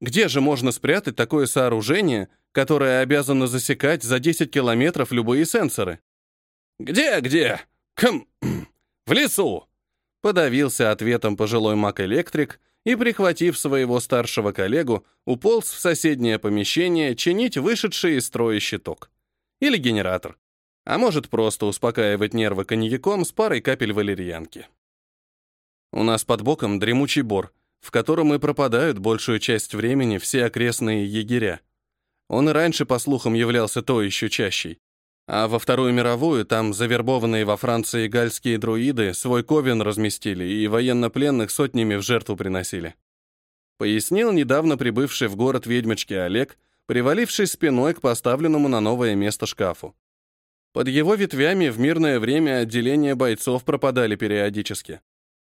Где же можно спрятать такое сооружение, которое обязано засекать за 10 километров любые сенсоры? «Где, где? Ком... в лесу!» Подавился ответом пожилой маг-электрик и, прихватив своего старшего коллегу, уполз в соседнее помещение чинить вышедший из строя щиток. Или генератор. А может, просто успокаивать нервы коньяком с парой капель валерьянки. У нас под боком дремучий бор, в котором и пропадают большую часть времени все окрестные егеря. Он и раньше, по слухам, являлся то еще чащей. А во Вторую мировую там завербованные во Франции гальские друиды свой ковен разместили и военнопленных сотнями в жертву приносили. Пояснил недавно прибывший в город ведьмочки Олег, привалившись спиной к поставленному на новое место шкафу. Под его ветвями в мирное время отделения бойцов пропадали периодически.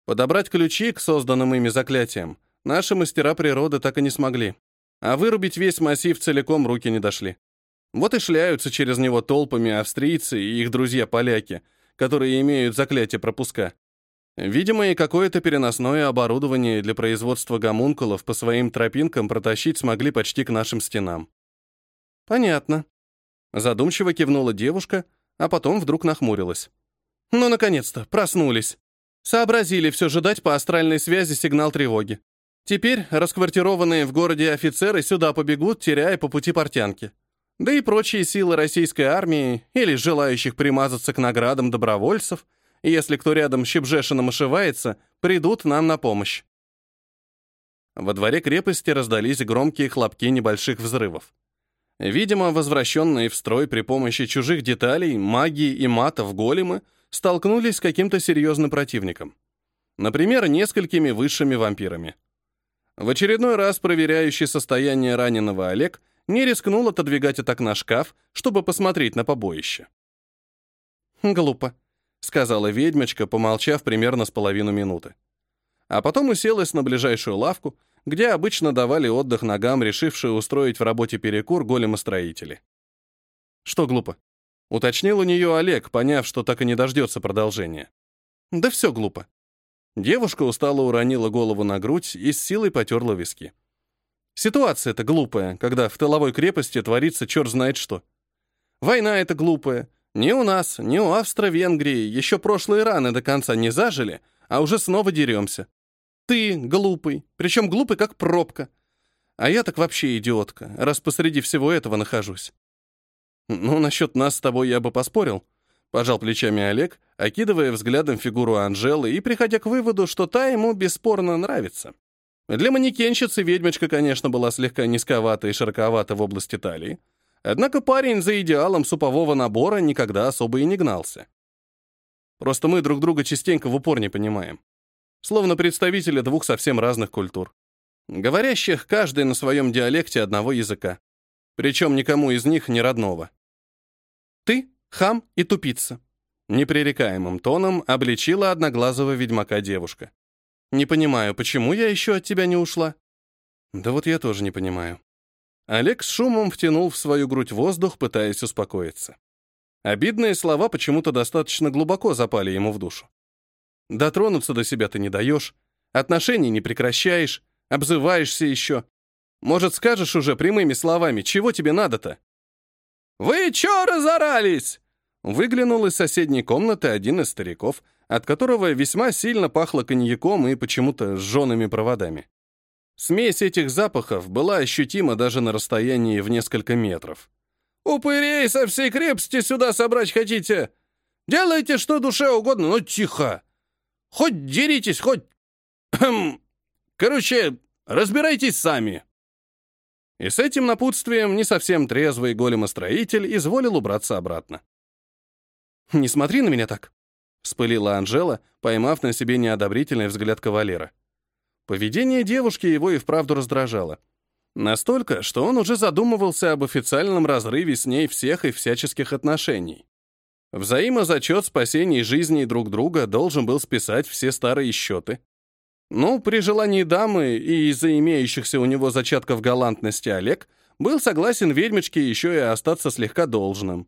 Подобрать ключи к созданным ими заклятиям наши мастера природы так и не смогли, а вырубить весь массив целиком руки не дошли. Вот и шляются через него толпами австрийцы и их друзья-поляки, которые имеют заклятие пропуска. Видимо, и какое-то переносное оборудование для производства гомункулов по своим тропинкам протащить смогли почти к нашим стенам. Понятно. Задумчиво кивнула девушка, а потом вдруг нахмурилась. Ну, наконец-то, проснулись. Сообразили все же дать по астральной связи сигнал тревоги. Теперь расквартированные в городе офицеры сюда побегут, теряя по пути портянки да и прочие силы российской армии или желающих примазаться к наградам добровольцев, если кто рядом щебжешином ошивается, придут нам на помощь. Во дворе крепости раздались громкие хлопки небольших взрывов. Видимо, возвращенные в строй при помощи чужих деталей, магии и матов големы столкнулись с каким-то серьезным противником. Например, несколькими высшими вампирами. В очередной раз проверяющий состояние раненого Олег не рискнул отодвигать от окна шкаф, чтобы посмотреть на побоище. «Глупо», — сказала ведьмочка, помолчав примерно с половину минуты. А потом уселась на ближайшую лавку, где обычно давали отдых ногам, решившие устроить в работе перекур големостроители. «Что глупо?» — уточнил у нее Олег, поняв, что так и не дождется продолжения. «Да все глупо». Девушка устало уронила голову на грудь и с силой потерла виски. Ситуация-то глупая, когда в тыловой крепости творится черт знает что. Война это глупая. Ни у нас, ни у Австро-Венгрии еще прошлые раны до конца не зажили, а уже снова деремся. Ты глупый, причем глупый как пробка. А я так вообще идиотка, раз посреди всего этого нахожусь. Ну, насчет нас с тобой я бы поспорил. Пожал плечами Олег, окидывая взглядом фигуру Анжелы и приходя к выводу, что та ему бесспорно нравится. Для манекенщицы ведьмочка, конечно, была слегка низковата и широковата в области талии. Однако парень за идеалом супового набора никогда особо и не гнался. Просто мы друг друга частенько в упор не понимаем. Словно представители двух совсем разных культур. Говорящих каждый на своем диалекте одного языка. Причем никому из них не родного. Ты — хам и тупица. Непререкаемым тоном обличила одноглазого ведьмака девушка. Не понимаю, почему я еще от тебя не ушла? Да вот я тоже не понимаю. Олег с шумом втянул в свою грудь воздух, пытаясь успокоиться. Обидные слова почему-то достаточно глубоко запали ему в душу. Дотронуться до себя ты не даешь, отношений не прекращаешь, обзываешься еще. Может, скажешь уже прямыми словами, чего тебе надо-то? «Вы чё разорались?» Выглянул из соседней комнаты один из стариков, от которого весьма сильно пахло коньяком и почему-то сжёными проводами. Смесь этих запахов была ощутима даже на расстоянии в несколько метров. «Упырей со всей крепости сюда собрать хотите? Делайте что душе угодно, но тихо. Хоть деритесь, хоть... Короче, разбирайтесь сами». И с этим напутствием не совсем трезвый големостроитель изволил убраться обратно. «Не смотри на меня так», — вспылила Анжела, поймав на себе неодобрительный взгляд кавалера. Поведение девушки его и вправду раздражало. Настолько, что он уже задумывался об официальном разрыве с ней всех и всяческих отношений. Взаимозачет спасений жизней друг друга должен был списать все старые счеты. Ну, при желании дамы и из-за имеющихся у него зачатков галантности Олег был согласен ведьмочке еще и остаться слегка должным.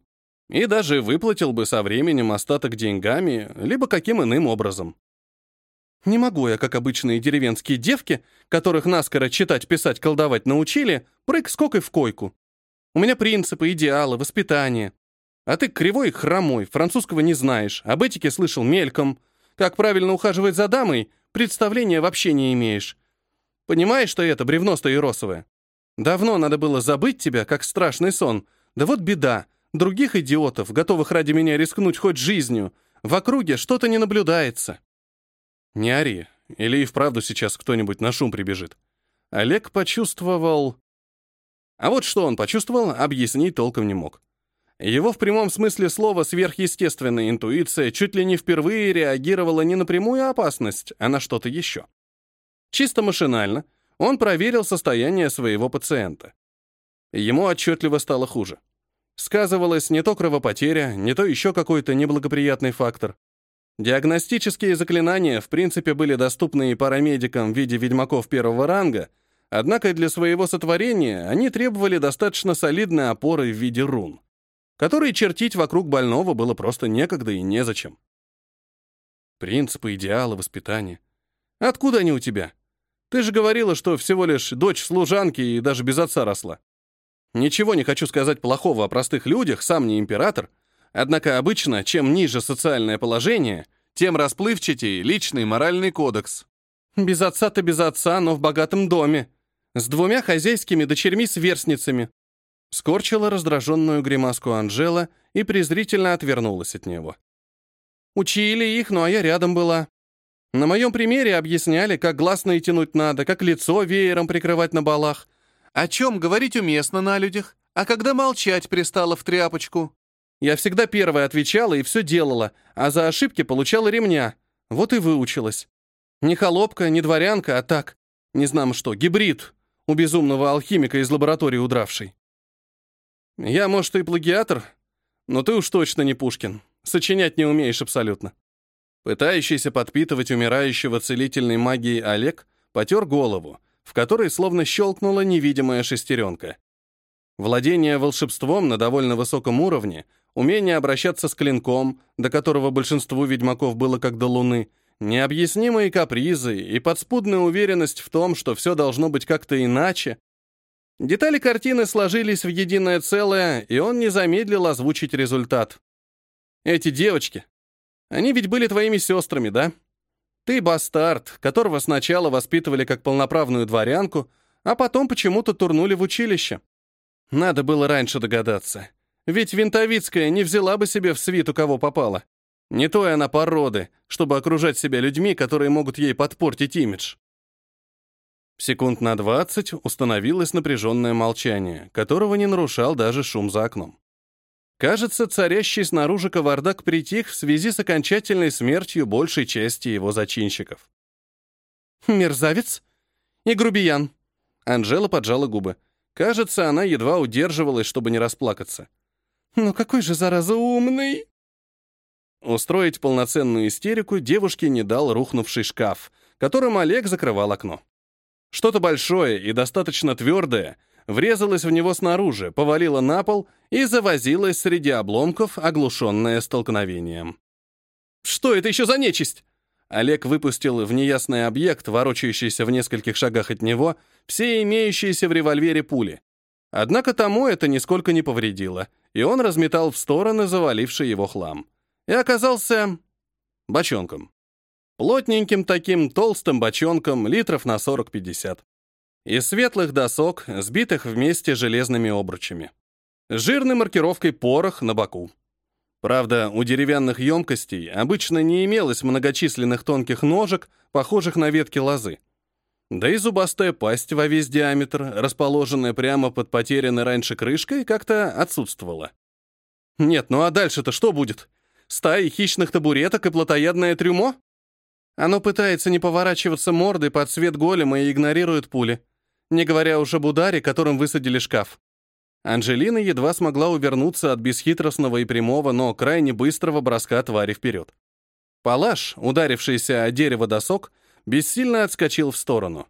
И даже выплатил бы со временем остаток деньгами, либо каким иным образом. Не могу я, как обычные деревенские девки, которых наскоро читать, писать, колдовать научили, прыг скокой в койку. У меня принципы, идеалы, воспитание. А ты кривой и хромой, французского не знаешь, об этике слышал мельком. Как правильно ухаживать за дамой, представления вообще не имеешь. Понимаешь, что это бревно стоеросовое? Давно надо было забыть тебя, как страшный сон. Да вот беда. Других идиотов, готовых ради меня рискнуть хоть жизнью, в округе что-то не наблюдается. Не ори, или и вправду сейчас кто-нибудь на шум прибежит. Олег почувствовал... А вот что он почувствовал, объяснить толком не мог. Его в прямом смысле слова сверхъестественная интуиция чуть ли не впервые реагировала не на прямую опасность, а на что-то еще. Чисто машинально он проверил состояние своего пациента. Ему отчетливо стало хуже. Сказывалась не то кровопотеря, не то еще какой-то неблагоприятный фактор. Диагностические заклинания, в принципе, были доступны и парамедикам в виде ведьмаков первого ранга, однако для своего сотворения они требовали достаточно солидной опоры в виде рун, которые чертить вокруг больного было просто некогда и незачем. Принципы, идеалы, воспитания. Откуда они у тебя? Ты же говорила, что всего лишь дочь служанки и даже без отца росла. Ничего не хочу сказать плохого о простых людях, сам не император, Однако обычно, чем ниже социальное положение, тем расплывчатее личный моральный кодекс. Без отца-то без отца, но в богатом доме. С двумя хозяйскими дочерьми-сверстницами. Скорчила раздраженную гримаску Анжела и презрительно отвернулась от него. Учили их, ну а я рядом была. На моем примере объясняли, как гласные тянуть надо, как лицо веером прикрывать на балах. О чем говорить уместно на людях, а когда молчать пристало в тряпочку. Я всегда первая отвечала и все делала, а за ошибки получала ремня. Вот и выучилась. Не холопка, не дворянка, а так. Не знам что, гибрид у безумного алхимика из лаборатории удравший. Я, может, и плагиатор, но ты уж точно не Пушкин. Сочинять не умеешь абсолютно. Пытающийся подпитывать умирающего целительной магией Олег потер голову, в которой словно щелкнула невидимая шестеренка. Владение волшебством на довольно высоком уровне умение обращаться с клинком, до которого большинству ведьмаков было как до луны, необъяснимые капризы и подспудная уверенность в том, что все должно быть как-то иначе. Детали картины сложились в единое целое, и он не замедлил озвучить результат. Эти девочки, они ведь были твоими сестрами, да? Ты бастард, которого сначала воспитывали как полноправную дворянку, а потом почему-то турнули в училище. Надо было раньше догадаться. Ведь Винтовицкая не взяла бы себе в свиту, кого попало. Не той она породы, чтобы окружать себя людьми, которые могут ей подпортить имидж. Секунд на двадцать установилось напряженное молчание, которого не нарушал даже шум за окном. Кажется, царящий снаружи кавардак притих в связи с окончательной смертью большей части его зачинщиков. «Мерзавец и грубиян», — Анжела поджала губы. Кажется, она едва удерживалась, чтобы не расплакаться. «Ну какой же, зараза, умный!» Устроить полноценную истерику девушке не дал рухнувший шкаф, которым Олег закрывал окно. Что-то большое и достаточно твердое врезалось в него снаружи, повалило на пол и завозилось среди обломков, оглушенное столкновением. «Что это еще за нечисть?» Олег выпустил в неясный объект, ворочающийся в нескольких шагах от него, все имеющиеся в револьвере пули. Однако тому это нисколько не повредило — и он разметал в стороны заваливший его хлам. И оказался бочонком. Плотненьким таким толстым бочонком, литров на 40-50. Из светлых досок, сбитых вместе железными обручами. С жирной маркировкой «порох» на боку. Правда, у деревянных емкостей обычно не имелось многочисленных тонких ножек, похожих на ветки лозы. Да и зубастая пасть во весь диаметр, расположенная прямо под потерянной раньше крышкой, как-то отсутствовала. Нет, ну а дальше-то что будет? Стаи хищных табуреток и плотоядное трюмо? Оно пытается не поворачиваться мордой под цвет голема и игнорирует пули, не говоря уж об ударе, которым высадили шкаф. Анжелина едва смогла увернуться от бесхитростного и прямого, но крайне быстрого броска твари вперед. Палаш, ударившийся о дерево досок, бессильно отскочил в сторону.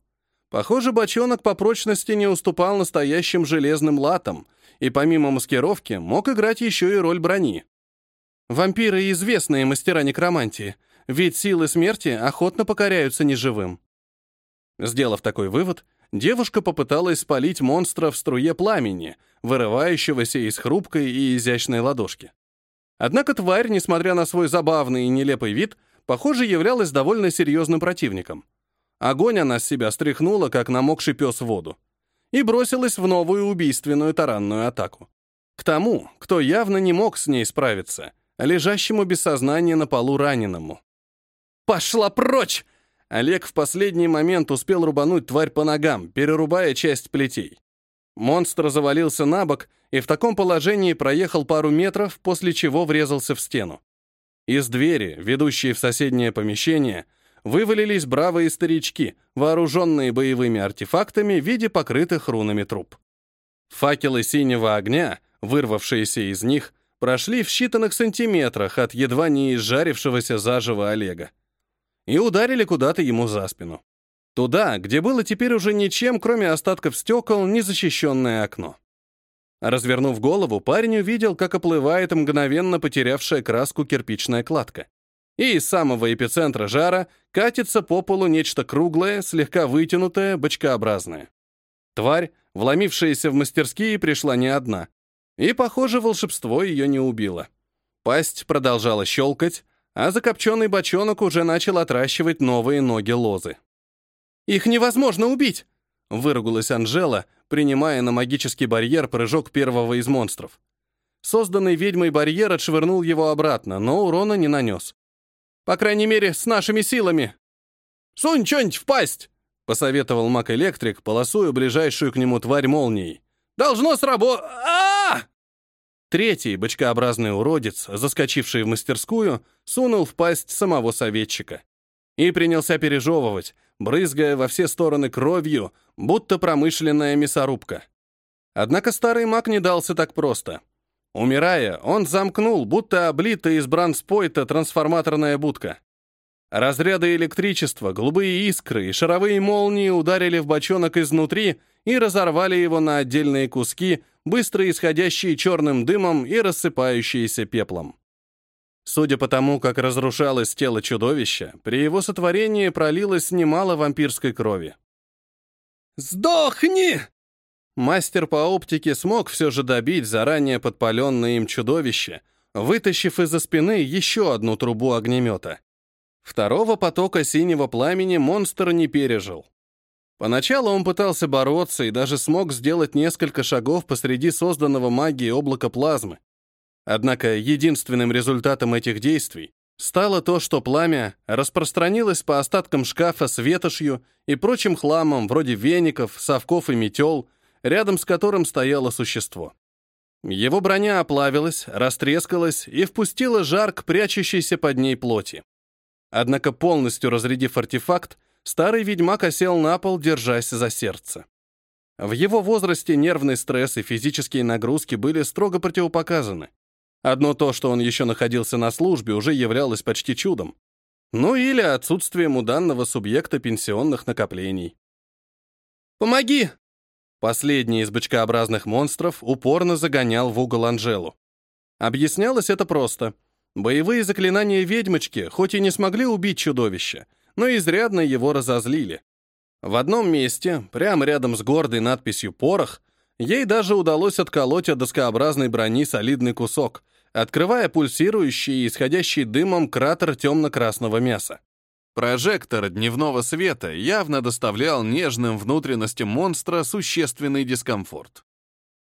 Похоже, бочонок по прочности не уступал настоящим железным латам, и помимо маскировки мог играть еще и роль брони. Вампиры — известные мастера некромантии. Ведь силы смерти охотно покоряются неживым. Сделав такой вывод, девушка попыталась спалить монстра в струе пламени, вырывающегося из хрупкой и изящной ладошки. Однако тварь, несмотря на свой забавный и нелепый вид, похоже, являлась довольно серьезным противником. Огонь она с себя стряхнула, как намокший пес в воду, и бросилась в новую убийственную таранную атаку. К тому, кто явно не мог с ней справиться, лежащему без сознания на полу раненому. «Пошла прочь!» Олег в последний момент успел рубануть тварь по ногам, перерубая часть плетей. Монстр завалился на бок и в таком положении проехал пару метров, после чего врезался в стену. Из двери, ведущей в соседнее помещение, вывалились бравые старички, вооруженные боевыми артефактами в виде покрытых рунами труб. Факелы синего огня, вырвавшиеся из них, прошли в считанных сантиметрах от едва не изжарившегося заживо Олега и ударили куда-то ему за спину. Туда, где было теперь уже ничем, кроме остатков стекол, незащищенное окно. Развернув голову, парень увидел, как оплывает мгновенно потерявшая краску кирпичная кладка. И из самого эпицентра жара катится по полу нечто круглое, слегка вытянутое, бочкообразное. Тварь, вломившаяся в мастерские, пришла не одна. И, похоже, волшебство ее не убило. Пасть продолжала щелкать, а закопченный бочонок уже начал отращивать новые ноги лозы. «Их невозможно убить!» — выругалась Анжела, принимая на магический барьер прыжок первого из монстров. Созданный ведьмой барьер отшвырнул его обратно, но урона не нанес. «По крайней мере, с нашими силами!» «Сунь что-нибудь в пасть!» — посоветовал маг-электрик, полосуя ближайшую к нему тварь молнией. «Должно сработать!» а Третий, бочкообразный уродец, заскочивший в мастерскую, сунул в пасть самого советчика и принялся пережевывать, брызгая во все стороны кровью, будто промышленная мясорубка. Однако старый маг не дался так просто. Умирая, он замкнул, будто облитая из бранспойта трансформаторная будка. Разряды электричества, голубые искры и шаровые молнии ударили в бочонок изнутри и разорвали его на отдельные куски, быстро исходящие черным дымом и рассыпающиеся пеплом. Судя по тому, как разрушалось тело чудовища, при его сотворении пролилось немало вампирской крови. «Сдохни!» Мастер по оптике смог все же добить заранее подпаленное им чудовище, вытащив из-за спины еще одну трубу огнемета. Второго потока синего пламени монстр не пережил. Поначалу он пытался бороться и даже смог сделать несколько шагов посреди созданного магией облака плазмы. Однако единственным результатом этих действий стало то, что пламя распространилось по остаткам шкафа с ветошью и прочим хламом, вроде веников, совков и метел, рядом с которым стояло существо. Его броня оплавилась, растрескалась и впустила жар к прячущейся под ней плоти. Однако полностью разрядив артефакт, старый ведьмак осел на пол, держась за сердце. В его возрасте нервный стресс и физические нагрузки были строго противопоказаны. Одно то, что он еще находился на службе, уже являлось почти чудом. Ну или отсутствием у данного субъекта пенсионных накоплений. «Помоги!» Последний из бычкообразных монстров упорно загонял в угол Анжелу. Объяснялось это просто. Боевые заклинания ведьмочки хоть и не смогли убить чудовище, но изрядно его разозлили. В одном месте, прямо рядом с гордой надписью «Порох», ей даже удалось отколоть от доскообразной брони солидный кусок, открывая пульсирующий и исходящий дымом кратер темно-красного мяса. Прожектор дневного света явно доставлял нежным внутренностям монстра существенный дискомфорт.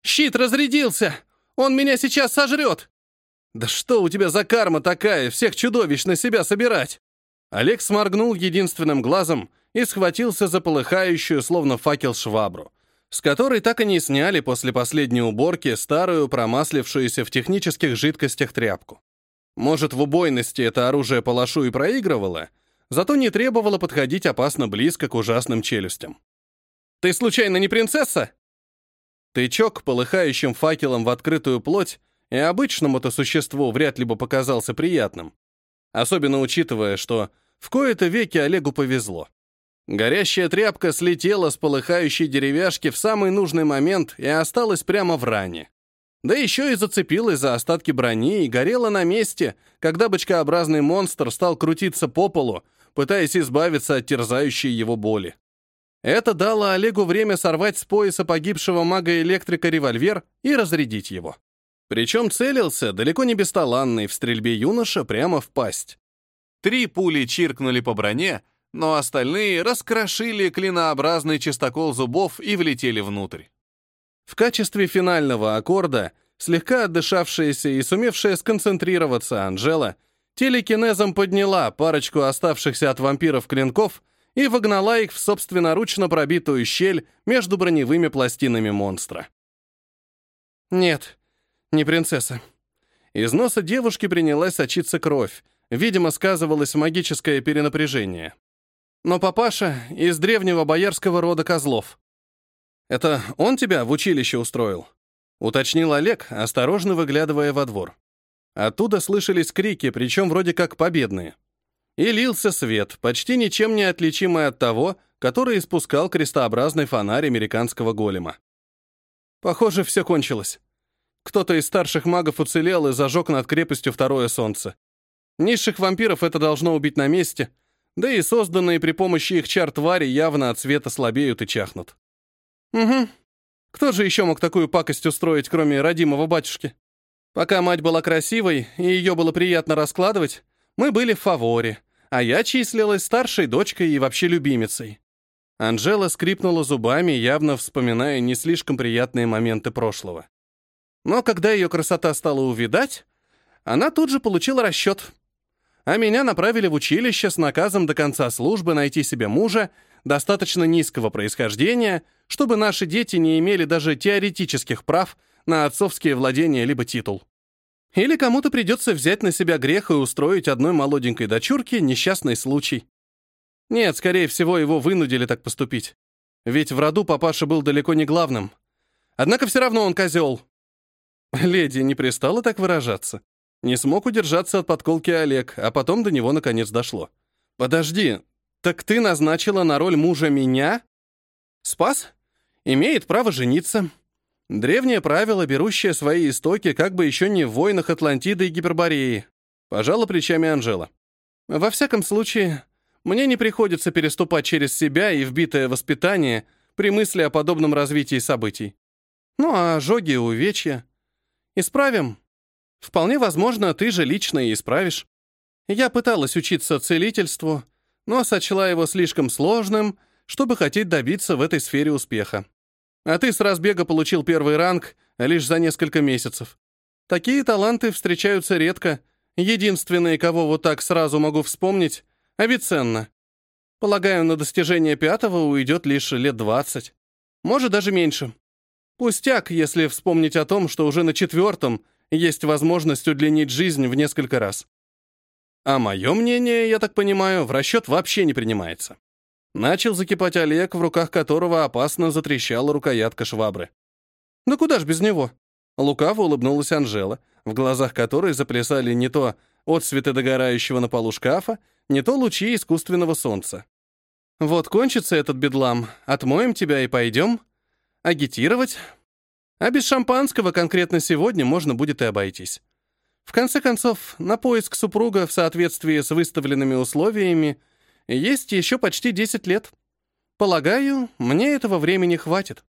«Щит разрядился! Он меня сейчас сожрет!» «Да что у тебя за карма такая, всех чудовищ на себя собирать?» Олег сморгнул единственным глазом и схватился за полыхающую, словно факел, швабру с которой так и не сняли после последней уборки старую, промаслившуюся в технических жидкостях тряпку. Может, в убойности это оружие палашу и проигрывало, зато не требовало подходить опасно близко к ужасным челюстям. «Ты случайно не принцесса?» Тычок полыхающим факелом в открытую плоть и обычному-то существу вряд ли бы показался приятным. Особенно учитывая, что в кои-то веки Олегу повезло. Горящая тряпка слетела с полыхающей деревяшки в самый нужный момент и осталась прямо в ране. Да еще и зацепилась за остатки брони и горела на месте, когда бочкообразный монстр стал крутиться по полу, пытаясь избавиться от терзающей его боли. Это дало Олегу время сорвать с пояса погибшего мага-электрика револьвер и разрядить его. Причем целился далеко не бесталанный в стрельбе юноша прямо в пасть. Три пули чиркнули по броне, но остальные раскрошили клинообразный чистокол зубов и влетели внутрь. В качестве финального аккорда слегка отдышавшаяся и сумевшая сконцентрироваться Анжела телекинезом подняла парочку оставшихся от вампиров клинков и вогнала их в собственноручно пробитую щель между броневыми пластинами монстра. Нет, не принцесса. Из носа девушки принялась сочиться кровь, видимо, сказывалось магическое перенапряжение. Но папаша из древнего боярского рода козлов. «Это он тебя в училище устроил?» — уточнил Олег, осторожно выглядывая во двор. Оттуда слышались крики, причем вроде как победные. И лился свет, почти ничем не отличимый от того, который испускал крестообразный фонарь американского голема. Похоже, все кончилось. Кто-то из старших магов уцелел и зажег над крепостью второе солнце. Низших вампиров это должно убить на месте, да и созданные при помощи их чар твари явно от света слабеют и чахнут. Угу. Кто же еще мог такую пакость устроить, кроме родимого батюшки? Пока мать была красивой и ее было приятно раскладывать, мы были в фаворе, а я числилась старшей дочкой и вообще любимицей. Анжела скрипнула зубами, явно вспоминая не слишком приятные моменты прошлого. Но когда ее красота стала увидать, она тут же получила расчет. А меня направили в училище с наказом до конца службы найти себе мужа достаточно низкого происхождения, чтобы наши дети не имели даже теоретических прав на отцовские владения либо титул. Или кому-то придется взять на себя грех и устроить одной молоденькой дочурке несчастный случай. Нет, скорее всего, его вынудили так поступить. Ведь в роду папаша был далеко не главным. Однако все равно он козел. Леди не пристала так выражаться. Не смог удержаться от подколки Олег, а потом до него наконец дошло. «Подожди, так ты назначила на роль мужа меня?» «Спас? Имеет право жениться. Древнее правило, берущее свои истоки как бы еще не в войнах Атлантиды и Гипербореи. Пожала плечами Анжела. Во всяком случае, мне не приходится переступать через себя и вбитое воспитание при мысли о подобном развитии событий. Ну а ожоги и увечья? Исправим. Вполне возможно, ты же лично и исправишь. Я пыталась учиться целительству, но сочла его слишком сложным, чтобы хотеть добиться в этой сфере успеха. А ты с разбега получил первый ранг лишь за несколько месяцев. Такие таланты встречаются редко. Единственные, кого вот так сразу могу вспомнить — Авиценна. Полагаю, на достижение пятого уйдет лишь лет двадцать. Может, даже меньше. Пустяк, если вспомнить о том, что уже на четвертом есть возможность удлинить жизнь в несколько раз. А мое мнение, я так понимаю, в расчет вообще не принимается. Начал закипать Олег, в руках которого опасно затрещала рукоятка швабры. «Да куда ж без него?» Лукаво улыбнулась Анжела, в глазах которой заплясали не то отсветы догорающего на полу шкафа, не то лучи искусственного солнца. «Вот кончится этот бедлам, отмоем тебя и пойдем. Агитировать. А без шампанского конкретно сегодня можно будет и обойтись. В конце концов, на поиск супруга в соответствии с выставленными условиями есть еще почти 10 лет. Полагаю, мне этого времени хватит.